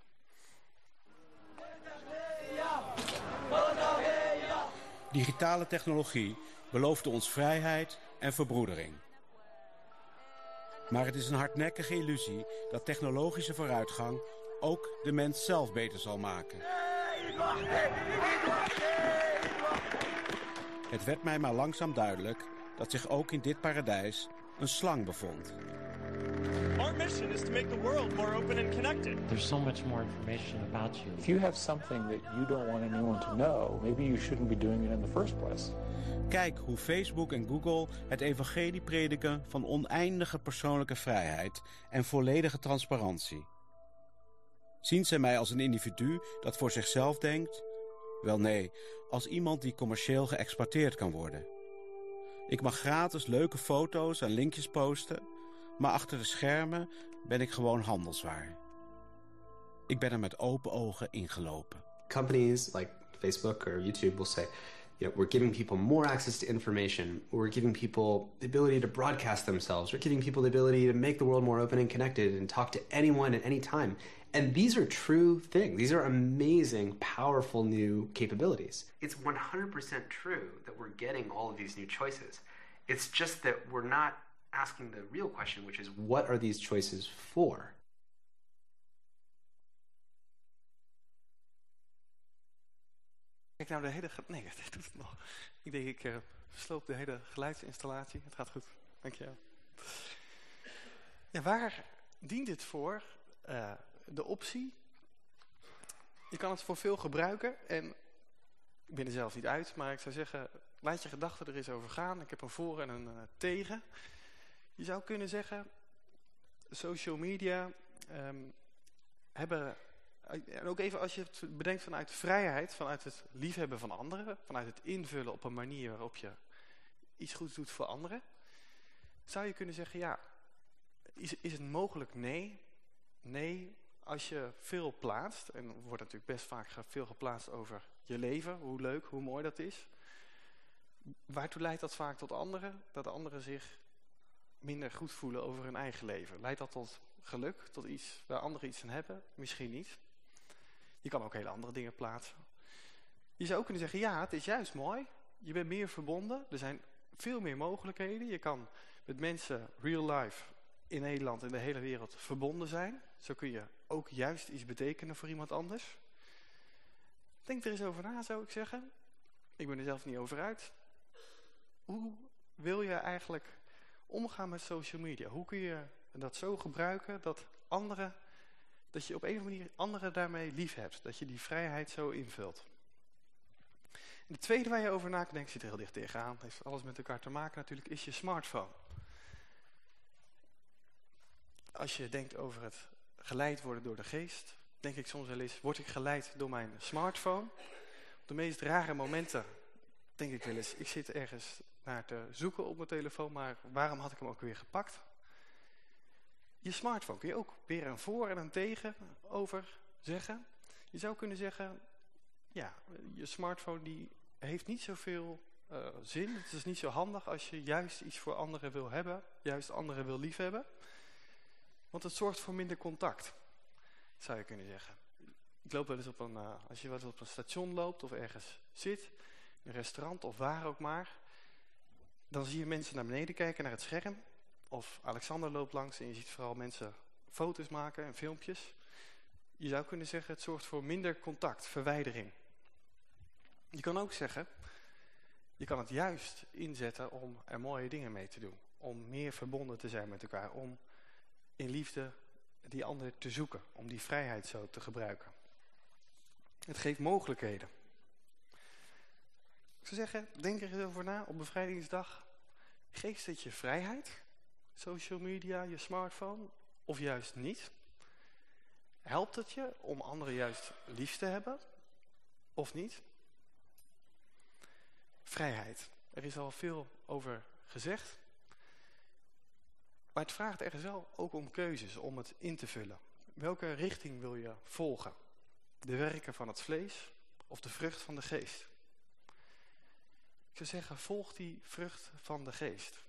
Digitale technologie belooft ons vrijheid en verbroedering. Maar het is een hardnekkige illusie dat technologische vooruitgang ook de mens zelf beter zal maken. Het werd mij maar langzaam duidelijk dat zich ook in dit paradijs een slang bevond. Our mission is to make the world more open and connected. There's so much more information about you. If you have something that you don't want anyone to know, maybe you shouldn't be doing it in the first place. Kijk hoe Facebook en Google het evangelie prediken van oneindige persoonlijke vrijheid en volledige transparantie. Zien zij mij als een individu dat voor zichzelf denkt? Wel nee, als iemand die commercieel geëxploiteerd kan worden. Ik mag gratis leuke foto's en linkjes posten, maar achter de schermen ben ik gewoon handelswaar. Ik ben er met open ogen ingelopen. Companies like Facebook or YouTube will say, you we're giving people more access to information. We're giving people the ability to broadcast themselves. We're giving people the ability to make the world more open and connected and talk to anyone at any time. And these are true things. These are amazing, powerful new capabilities. It's 100% true that we're getting all of these new choices. It's just that we're not asking the real question, which is what are these choices for? Kijk nou de hele... Nee, het doet het nog. Ik denk ik uh, sloop de hele geluidsinstallatie. Het gaat goed. Dankjewel. Ja, waar dient het voor? Uh, de optie. Je kan het voor veel gebruiken. En ik ben er zelf niet uit, maar ik zou zeggen... Laat je gedachten er eens over gaan. Ik heb een voor en een uh, tegen. Je zou kunnen zeggen... Social media um, hebben en ook even als je het bedenkt vanuit vrijheid, vanuit het liefhebben van anderen, vanuit het invullen op een manier waarop je iets goeds doet voor anderen, zou je kunnen zeggen, ja, is, is het mogelijk? Nee. Nee, als je veel plaatst, en er wordt natuurlijk best vaak veel geplaatst over je leven, hoe leuk, hoe mooi dat is. Waartoe leidt dat vaak tot anderen? Dat anderen zich minder goed voelen over hun eigen leven. Leidt dat tot geluk, tot iets waar anderen iets aan hebben? Misschien niet. Je kan ook hele andere dingen plaatsen. Je zou ook kunnen zeggen, ja, het is juist mooi. Je bent meer verbonden. Er zijn veel meer mogelijkheden. Je kan met mensen real life in Nederland en de hele wereld verbonden zijn. Zo kun je ook juist iets betekenen voor iemand anders. Denk er eens over na, zou ik zeggen. Ik ben er zelf niet over uit. Hoe wil je eigenlijk omgaan met social media? Hoe kun je dat zo gebruiken dat anderen dat je op een of andere manier anderen daarmee lief hebt. Dat je die vrijheid zo invult. De tweede waar je over na kan denken, zit er heel dicht tegenaan, heeft alles met elkaar te maken natuurlijk, is je smartphone. Als je denkt over het geleid worden door de geest, denk ik soms wel eens, word ik geleid door mijn smartphone? Op de meest rare momenten denk ik wel eens, ik zit ergens naar te zoeken op mijn telefoon, maar waarom had ik hem ook weer gepakt? Je smartphone kun je ook weer een voor en een tegen over zeggen. Je zou kunnen zeggen, ja, je smartphone die heeft niet zoveel uh, zin. Het is niet zo handig als je juist iets voor anderen wil hebben, juist anderen wil liefhebben. Want het zorgt voor minder contact, zou je kunnen zeggen. Ik loop wel eens op een, uh, als je wel op een station loopt of ergens zit, een restaurant of waar ook maar, dan zie je mensen naar beneden kijken, naar het scherm. Of Alexander loopt langs en je ziet vooral mensen foto's maken en filmpjes. Je zou kunnen zeggen, het zorgt voor minder contact, verwijdering. Je kan ook zeggen, je kan het juist inzetten om er mooie dingen mee te doen. Om meer verbonden te zijn met elkaar. Om in liefde die ander te zoeken. Om die vrijheid zo te gebruiken. Het geeft mogelijkheden. Ik zou zeggen, denk er eens over na op bevrijdingsdag. Geeft het je vrijheid? Social media, je smartphone? Of juist niet? Helpt het je om anderen juist lief te hebben? Of niet? Vrijheid. Er is al veel over gezegd. Maar het vraagt ergens wel ook om keuzes, om het in te vullen. Welke richting wil je volgen? De werken van het vlees of de vrucht van de geest? Ik zou zeggen, volg die vrucht van de geest.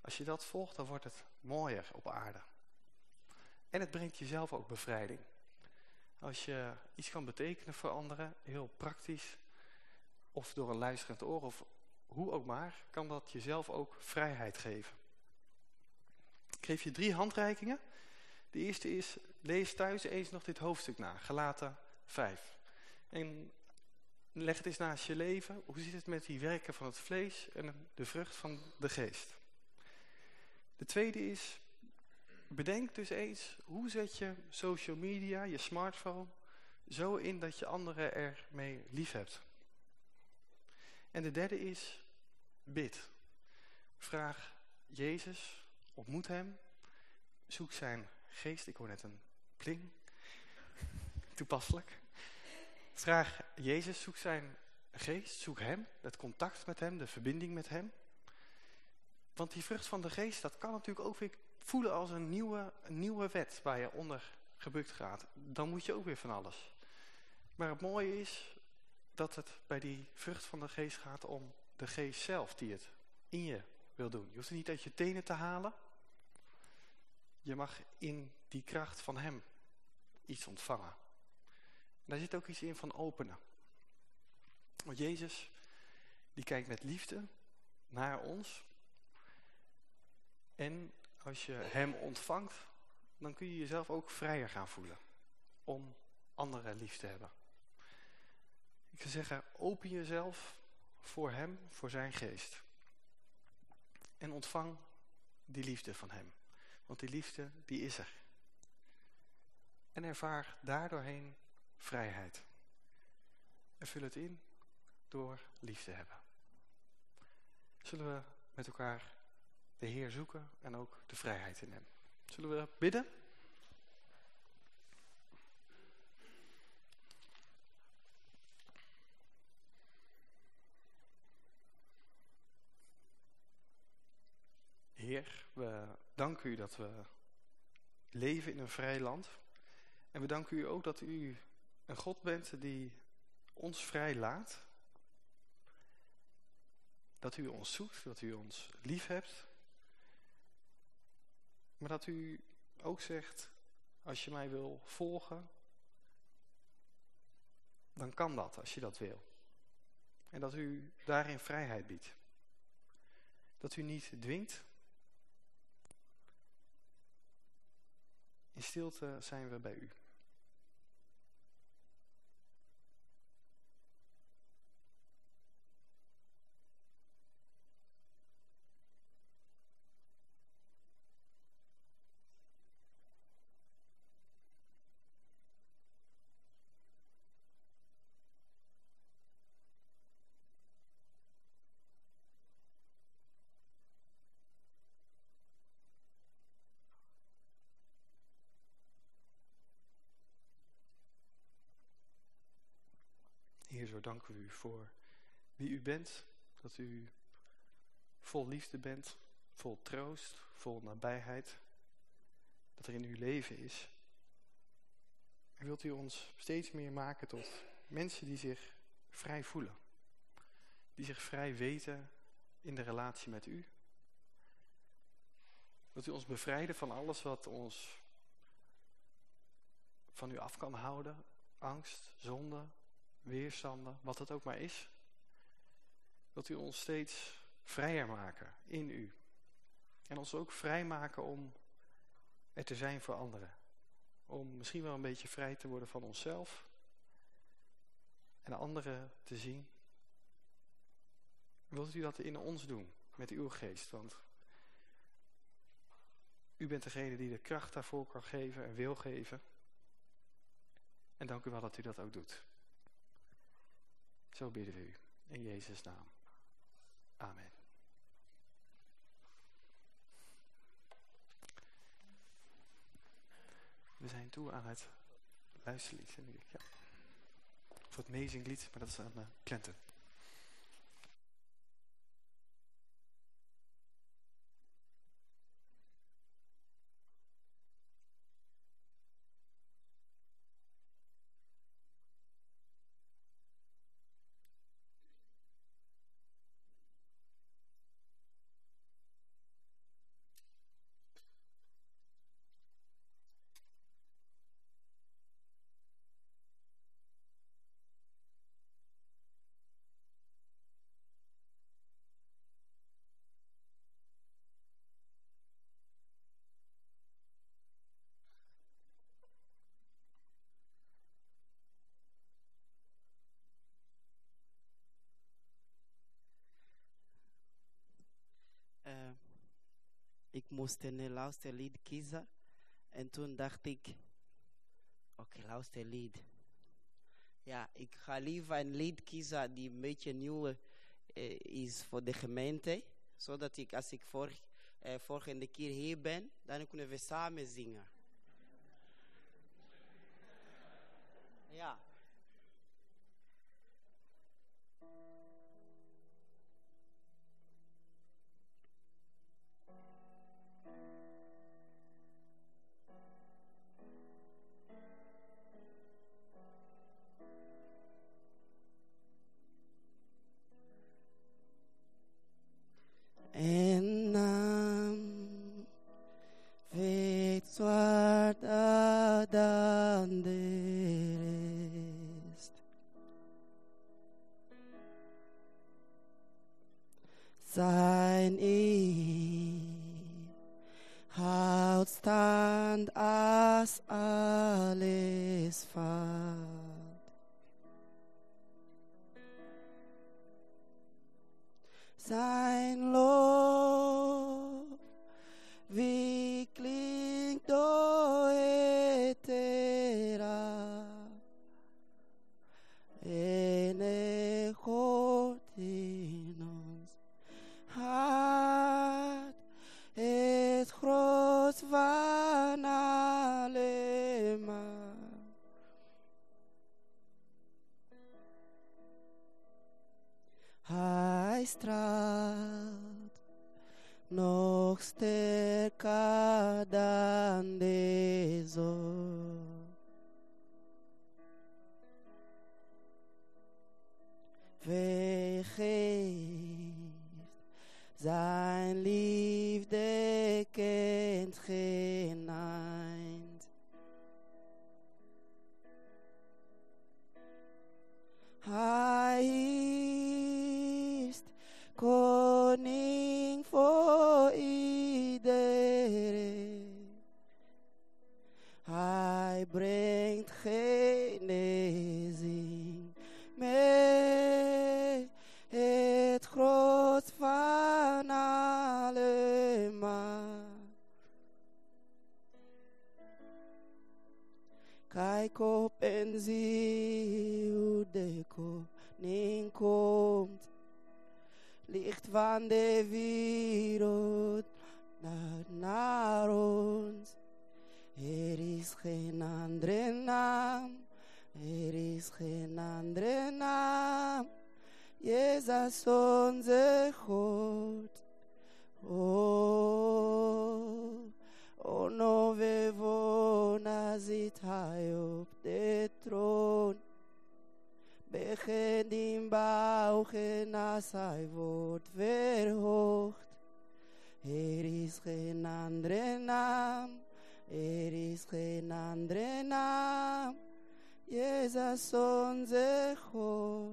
Als je dat volgt, dan wordt het mooier op aarde. En het brengt jezelf ook bevrijding. Als je iets kan betekenen voor anderen, heel praktisch, of door een luisterend oor, of hoe ook maar, kan dat jezelf ook vrijheid geven. Ik geef je drie handreikingen. De eerste is, lees thuis eens nog dit hoofdstuk na, gelaten 5. En leg het eens naast je leven. Hoe zit het met die werken van het vlees en de vrucht van de geest? De tweede is, bedenk dus eens, hoe zet je social media, je smartphone, zo in dat je anderen ermee lief hebt. En de derde is, bid. Vraag Jezus, ontmoet hem, zoek zijn geest. Ik hoor net een pling, toepasselijk. Vraag Jezus, zoek zijn geest, zoek hem, het contact met hem, de verbinding met hem. Want die vrucht van de geest, dat kan natuurlijk ook weer voelen als een nieuwe, nieuwe wet waar je onder gebukt gaat. Dan moet je ook weer van alles. Maar het mooie is dat het bij die vrucht van de geest gaat om de geest zelf die het in je wil doen. Je hoeft het niet uit je tenen te halen. Je mag in die kracht van hem iets ontvangen. daar zit ook iets in van openen. Want Jezus, die kijkt met liefde naar ons. En als je hem ontvangt, dan kun je jezelf ook vrijer gaan voelen. Om anderen lief te hebben. Ik zou zeggen, open jezelf voor hem, voor zijn geest. En ontvang die liefde van hem. Want die liefde, die is er. En ervaar daardoorheen vrijheid. En vul het in door lief te hebben. Zullen we met elkaar de Heer zoeken en ook de vrijheid in hem. Zullen we bidden? Heer, we danken u dat we leven in een vrij land. En we danken u ook dat u een God bent die ons vrij laat. Dat u ons zoekt, dat u ons lief hebt. Maar dat u ook zegt, als je mij wil volgen, dan kan dat als je dat wil. En dat u daarin vrijheid biedt. Dat u niet dwingt, In stilte zijn we bij u. danken we u voor wie u bent. Dat u vol liefde bent, vol troost, vol nabijheid. Dat er in uw leven is. En wilt u ons steeds meer maken tot mensen die zich vrij voelen. Die zich vrij weten in de relatie met u. Wilt u ons bevrijden van alles wat ons van u af kan houden. Angst, zonde, weerstanden, wat het ook maar is. Wilt u ons steeds vrijer maken in u. En ons ook vrijmaken om er te zijn voor anderen. Om misschien wel een beetje vrij te worden van onszelf. En anderen te zien. Wilt u dat in ons doen, met uw geest? Want u bent degene die de kracht daarvoor kan geven en wil geven. En dank u wel dat u dat ook doet. Zo bidden we u. In Jezus' naam. Amen. We zijn toe aan het luisterlied. Ja. Of het meezinglied, maar dat is aan uh, Clinton. Eh, ik moest een luisterlied kiezen. En toen dacht ik, oké, luisterlied. Ja, ik ga liever een lied kiezen die een beetje nieuw eh, is voor de gemeente. Zodat ik, als ik vor, eh, volgende keer hier ben, dan kunnen we samen zingen. Ja. Zijn liefde kent geen als hij wordt verhoogd. Er is geen andere naam, er is geen andere naam. Jezus onze God.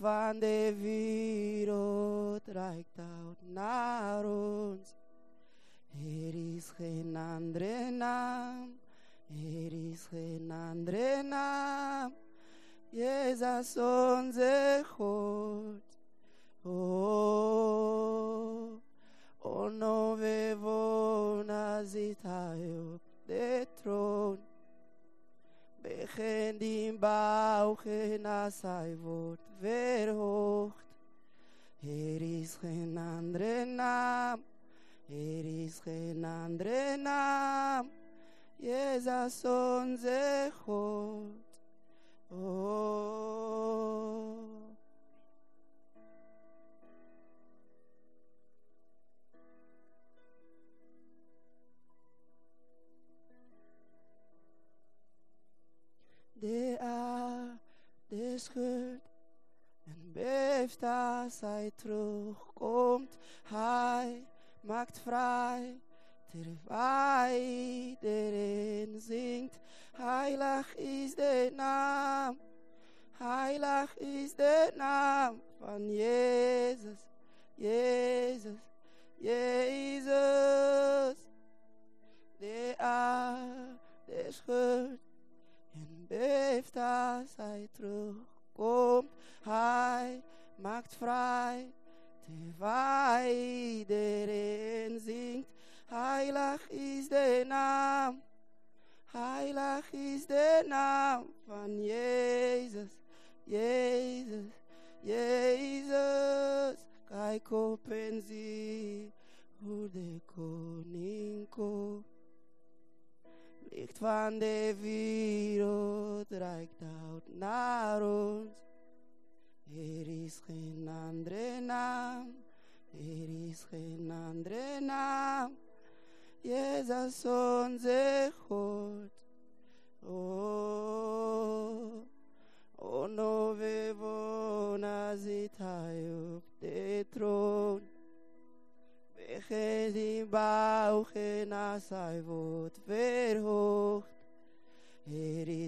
Van de wereld reikt uit naar ons. Er is geen andere naam, er is geen andere naam. Jezus onze God. Oh, oh no we wonen zit hij op de troon. Begin in bouw en als hij wordt verhoogd. Er is geen andere naam, er is geen andere naam. Jezus onze God. Oh. De aarde schudt en beeft als hij terugkomt. Hij maakt vrij terwijl iedereen zingt. Heilig is de naam, heilig is de naam van Jezus, Jezus, Jezus. De aarde schudt en beeft als hij terugkomt. Hij maakt vrij, terwijl iedereen zingt. Heilig is de naam. Heilig is de naam van Jezus, Jezus, Jezus. Kijk op en zie hoe de koning komt. Licht van de wereld reikt uit naar ons. Er is geen andere naam, er is geen andere naam. Jezus onze God. Oh, oh no we wonen zit hij op de troon. Begin in bouw en als hij wordt.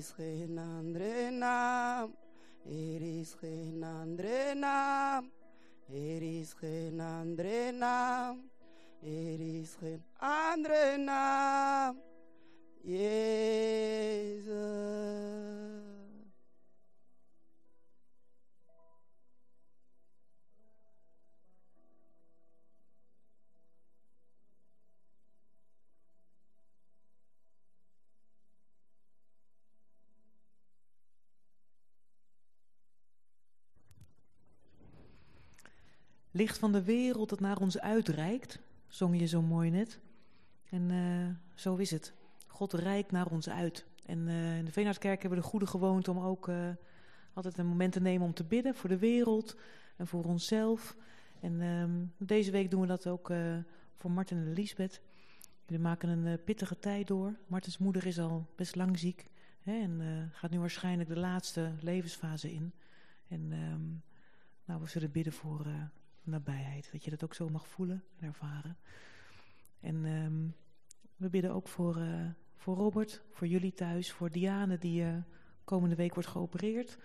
Er is geen andere naam, er is geen andere naam, er is geen Licht van de wereld dat naar ons uitreikt, zong je zo mooi net. En uh, zo is het. God reikt naar ons uit. En uh, in de Veenhardkerk hebben we de goede gewoonte om ook uh, altijd een moment te nemen om te bidden voor de wereld en voor onszelf. En um, deze week doen we dat ook voor Martin en Lisbeth. Jullie maken een eh, pittige tijd door. Martens moeder is al best lang ziek. Hè, en eh, gaat nu waarschijnlijk de laatste levensfase in. En ehm, nou, we zullen bidden voor eh, nabijheid. Dat je dat ook zo mag voelen en ervaren. En ehm, we bidden ook voor, eh, voor Robert, voor jullie thuis, voor Diane die eh, komende week wordt geopereerd.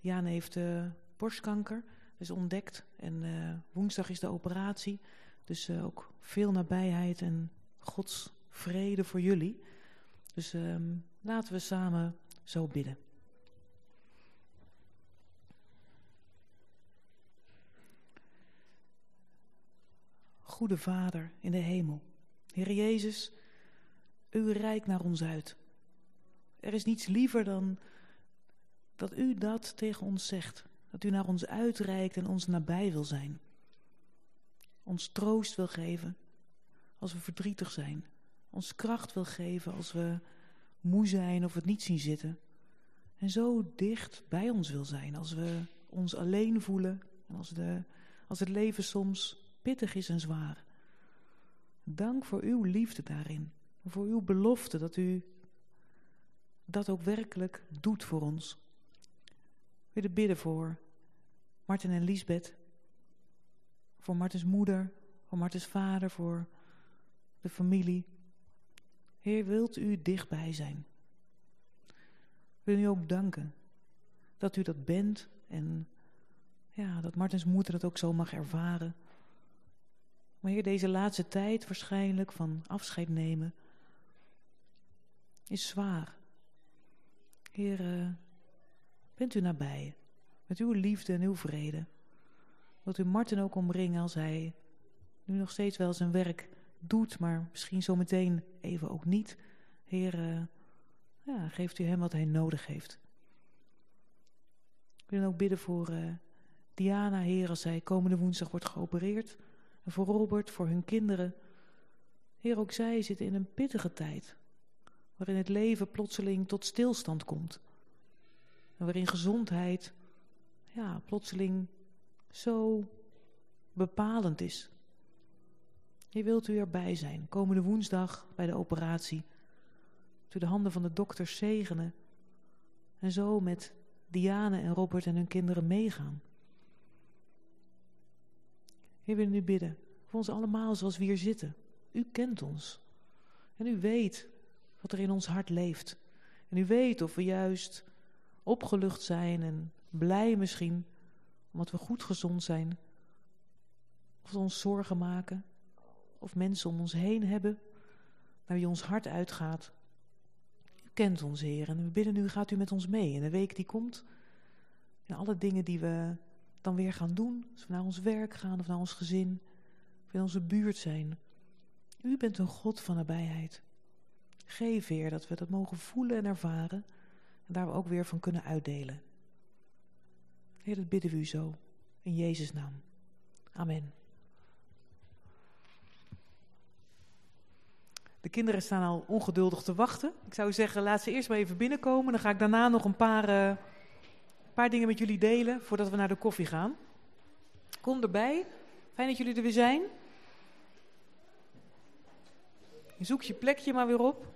Diane heeft eh, borstkanker, is ontdekt. En woensdag is de operatie. Dus ook veel nabijheid en Gods vrede voor jullie. Dus ehm, laten we samen zo bidden. Goede Vader in de hemel. Heer Jezus, u reikt naar ons uit. Er is niets liever dan dat u dat tegen ons zegt. Dat u naar ons uitreikt en ons nabij wil zijn. Ons troost wil geven als we verdrietig zijn. Ons kracht wil geven als we moe zijn of het niet zien zitten. En zo dicht bij ons wil zijn als we ons alleen voelen. En als, de, als het leven soms pittig is en zwaar. Dank voor uw liefde daarin. Voor uw belofte dat u dat ook werkelijk doet voor ons. We willen bidden voor Martin en Liesbeth. Voor Martens moeder, voor Martens vader, voor de familie. Heer, wilt u dichtbij zijn? We willen u ook danken dat u dat bent en ja, dat Martens moeder dat ook zo mag ervaren. Maar Heer, deze laatste tijd waarschijnlijk van afscheid nemen is zwaar. Heer, eh, bent u nabij met uw liefde en uw vrede. Wilt u Martin ook omringen als hij nu nog steeds wel zijn werk doet, maar misschien zometeen even ook niet. Heer, eh, ja, geeft u hem wat hij nodig heeft. We willen ook bidden voor eh, Diana, Heer, als zij komende woensdag wordt geopereerd. En voor Robert, voor hun kinderen. Heer, ook zij zitten in een pittige tijd. Waarin het leven plotseling tot stilstand komt. En waarin gezondheid, ja, plotseling zo bepalend is. Heer, wilt u erbij zijn, komende woensdag bij de operatie. U de handen van de dokters zegenen. En zo met Diane en Robert en hun kinderen meegaan. We willen u bidden voor ons allemaal zoals we hier zitten. U kent ons. En u weet wat er in ons hart leeft. En u weet of we juist opgelucht zijn en blij misschien, omdat we goed gezond zijn. Of we ons zorgen maken, of mensen om ons heen hebben, naar wie ons hart uitgaat. U kent ons, Heer, en we bidden u, gaat u met ons mee in de week die komt. In alle dingen die we dan weer gaan doen, als we naar ons werk gaan of naar ons gezin, of in onze buurt zijn. U bent een God van nabijheid. Geef, Heer, dat we dat mogen voelen en ervaren en daar we ook weer van kunnen uitdelen. Heer, dat bidden we u zo. In Jezus' naam. Amen. De kinderen staan al ongeduldig te wachten. Ik zou zeggen, laat ze eerst maar even binnenkomen. Dan ga ik daarna nog een paar, uh, paar dingen met jullie delen voordat we naar de koffie gaan. Kom erbij. Fijn dat jullie er weer zijn. Zoek je plekje maar weer op.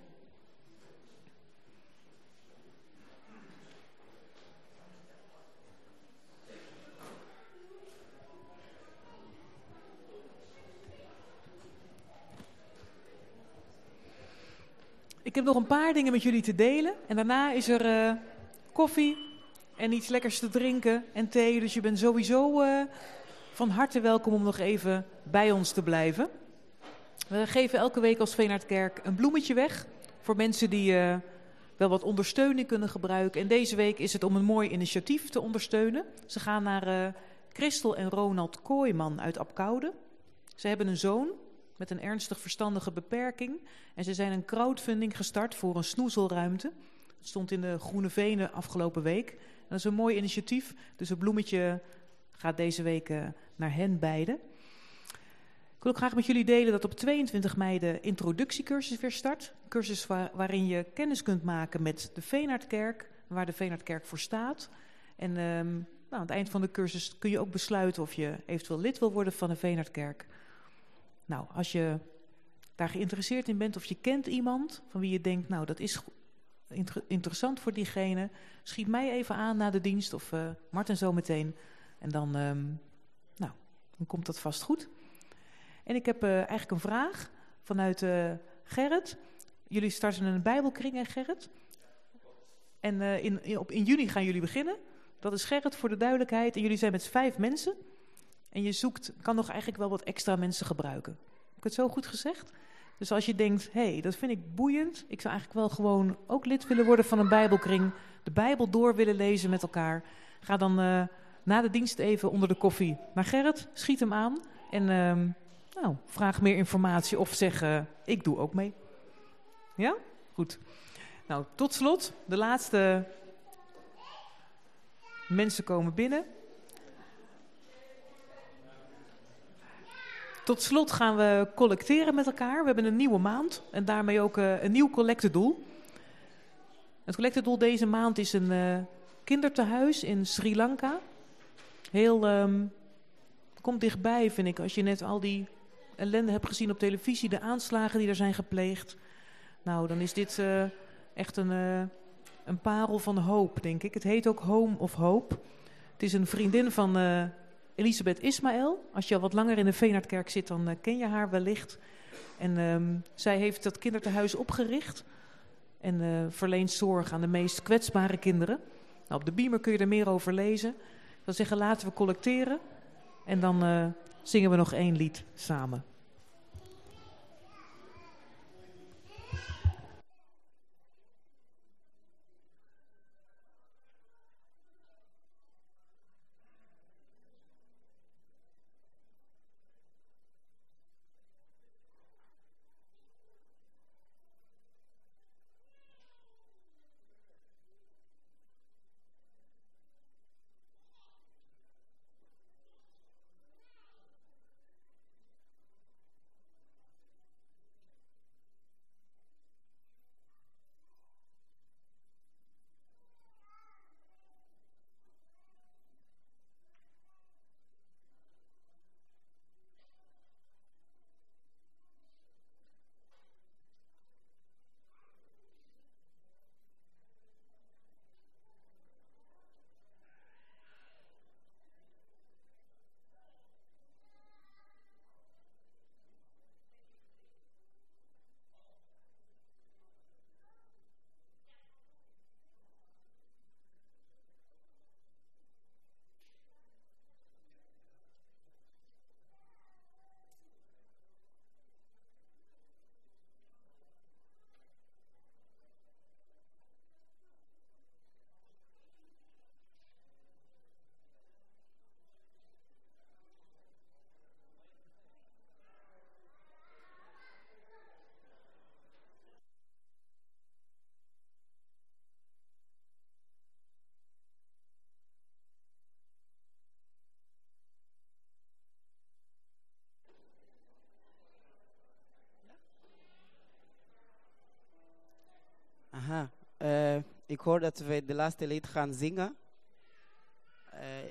Ik heb nog een paar dingen met jullie te delen. En daarna is er uh, koffie en iets lekkers te drinken en thee. Dus je bent sowieso uh, van harte welkom om nog even bij ons te blijven. We geven elke week als Veenaardkerk een bloemetje weg. Voor mensen die uh, wel wat ondersteuning kunnen gebruiken. En deze week is het om een mooi initiatief te ondersteunen. Ze gaan naar Christel en Ronald Kooijman uit Apkoude. Ze hebben een zoon met een ernstig verstandige beperking. En ze zijn een crowdfunding gestart voor een snoezelruimte. Dat stond in de Groene Venen afgelopen week. Dat is een mooi initiatief. Dus het bloemetje gaat deze week uh, naar hen beiden. Ik wil ook graag met jullie delen dat op 22 mei de introductiecursus weer start. Een cursus waar, waarin je kennis kunt maken met de Veenaardkerk, waar de Veenaardkerk voor staat. En um, nou, aan het eind van de cursus kun je ook besluiten of je eventueel lid wil worden van de Veenaardkerk. Nou, als je daar geïnteresseerd in bent of je kent iemand van wie je denkt, nou dat is inter- interessant voor diegene, schiet mij even aan na de dienst of eh Martin zo meteen. En dan, ehm, nou, dan komt dat vast goed. En ik heb eh, eigenlijk een vraag vanuit eh, Gerrit. Jullie starten een Bijbelkring, hè Gerrit? En in, in, op, in juni gaan jullie beginnen. Dat is Gerrit voor de duidelijkheid. En jullie zijn met vijf mensen. En je zoekt, kan nog eigenlijk wel wat extra mensen gebruiken. Heb ik het zo goed gezegd? Dus als je denkt, hé, hey, dat vind ik boeiend. Ik zou eigenlijk wel gewoon ook lid willen worden van een Bijbelkring. De Bijbel door willen lezen met elkaar. Ga dan eh, na de dienst even onder de koffie naar Gerrit. Schiet hem aan. En ehm, nou, vraag meer informatie of zeg, eh, ik doe ook mee. Ja? Goed. Nou, tot slot, de laatste mensen komen binnen. Tot slot gaan we collecteren met elkaar. We hebben een nieuwe maand en daarmee ook eh, een nieuw collectedoel. Het collectedoel deze maand is een eh, kindertehuis in Sri Lanka. Heel, ehm, komt dichtbij vind ik, als je net al die ellende hebt gezien op televisie, de aanslagen die er zijn gepleegd. Nou, dan is dit eh, echt een, een parel van hoop, denk ik. Het heet ook Home of Hope. Het is een vriendin van Elisabeth Ismaël. Als je al wat langer in de Veenaardkerk zit, dan eh, ken je haar wellicht. En ehm, zij heeft dat kindertehuis opgericht. En eh, verleent zorg aan de meest kwetsbare kinderen. Nou, op de beamer kun je er meer over lezen. Ik wil zeggen, laten we collecteren. En dan eh, zingen we nog één lied samen. Aha. Eh, ik hoor dat we de laatste lied gaan zingen. Eh,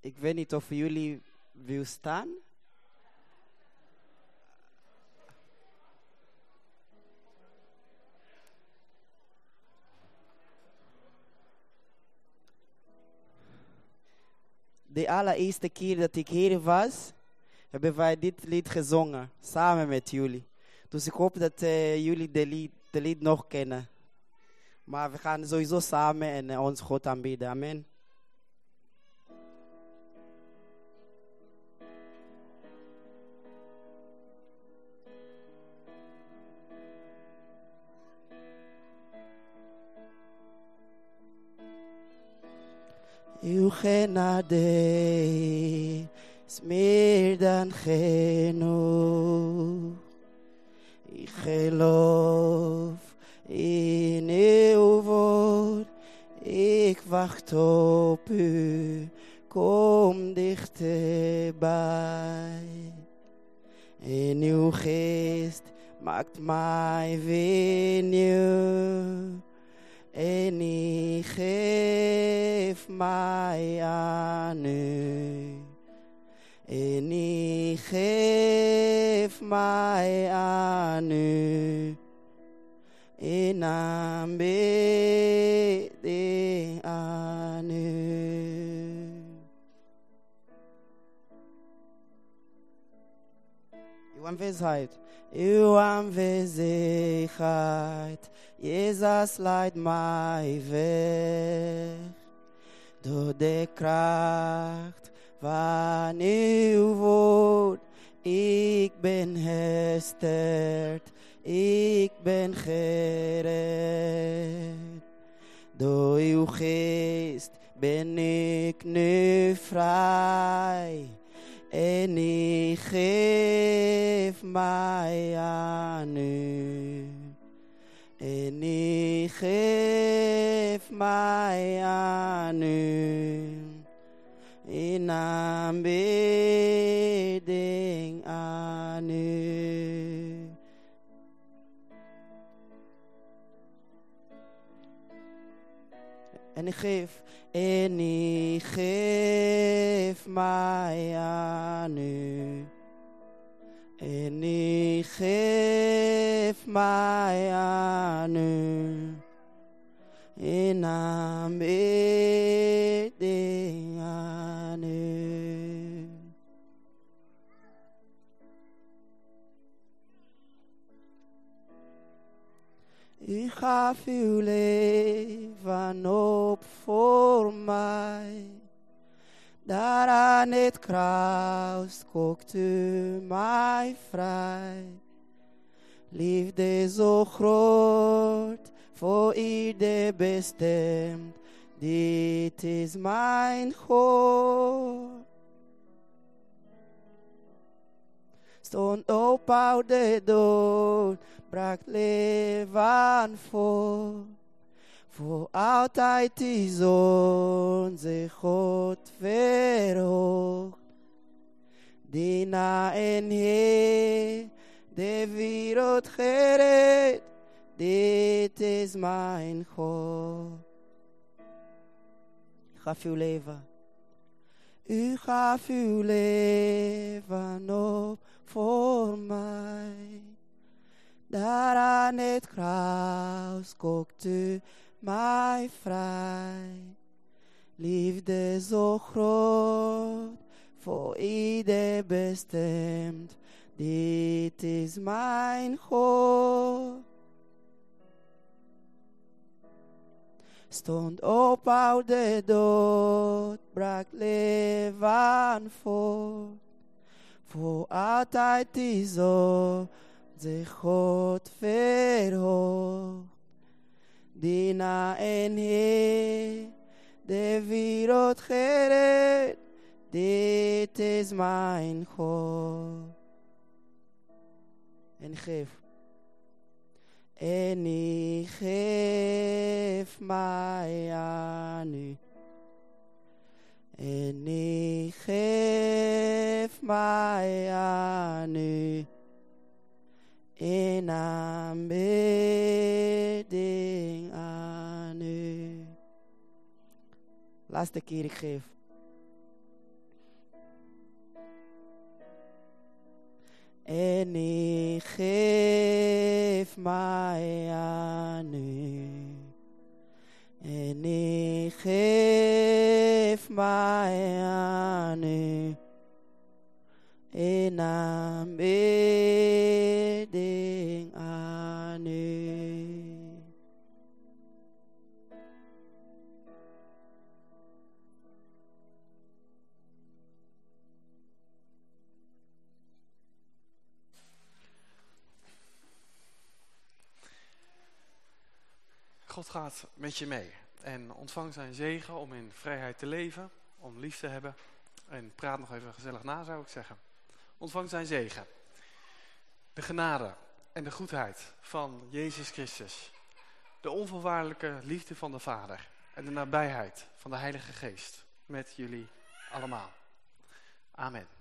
ik weet niet of jullie wil staan. De allereerste keer dat ik hier was, hebben wij dit lied gezongen, samen met jullie. Dus ik hoop dat eh, jullie de lied, de lied nog kennen. Maar we gaan sowieso samen en eh, ons God aanbidden. Amen. Uw genade is meer dan genoeg. Geloof in uw woord. Ik wacht op u. Kom dichterbij. En uw geest maakt mij weer nieuw. En ik geef mij aan u. En ik geef mij aan u. In aanbidding aan u. Uw aanwezigheid, uw aanwezigheid, Jezus leidt mij weg. Door de kracht van uw woord, ik ben hersteld, ik ben gered. Door uw geest ben ik nu vrij. En ik geef mij aan u. En ik geef mij aan u. In aanbidding aan u. En ik geef, en ik geef mij aan u. En ik gaf uw leven op voor mij. Daar aan het kruis kookt u mij vrij. Liefde zo groot, voor ieder bestemd. Dit is mijn God. Stond op uit de dood, bracht leven voor. Voor altijd is onze God verhoogd. Die na en Heer de wereld gered. Dit is mijn God. Gaf uw leven. U gaf uw leven op voor mij. Daar aan het kruis kookt u mij vrij. Liefde zo groot, voor ieder bestemd. Dit is mijn God. Stond op uit de dood, bracht leven voor. Voor altijd is onze God verhoogd. Die na en Heer de wereld gered. Dit is mijn God. En geef. En ik geef mij aan u. En ik geef mij aan u. In aanbidding aan u. Laatste keer ik geef. En ik geef mij aan u. En ik geef mij aan gaat met je mee. En ontvang zijn zegen om in vrijheid te leven, om lief te hebben. En praat nog even gezellig na, zou ik zeggen. Ontvang zijn zegen. De genade en de goedheid van Jezus Christus. De onvoorwaardelijke liefde van de Vader. En de nabijheid van de Heilige Geest met jullie allemaal. Amen.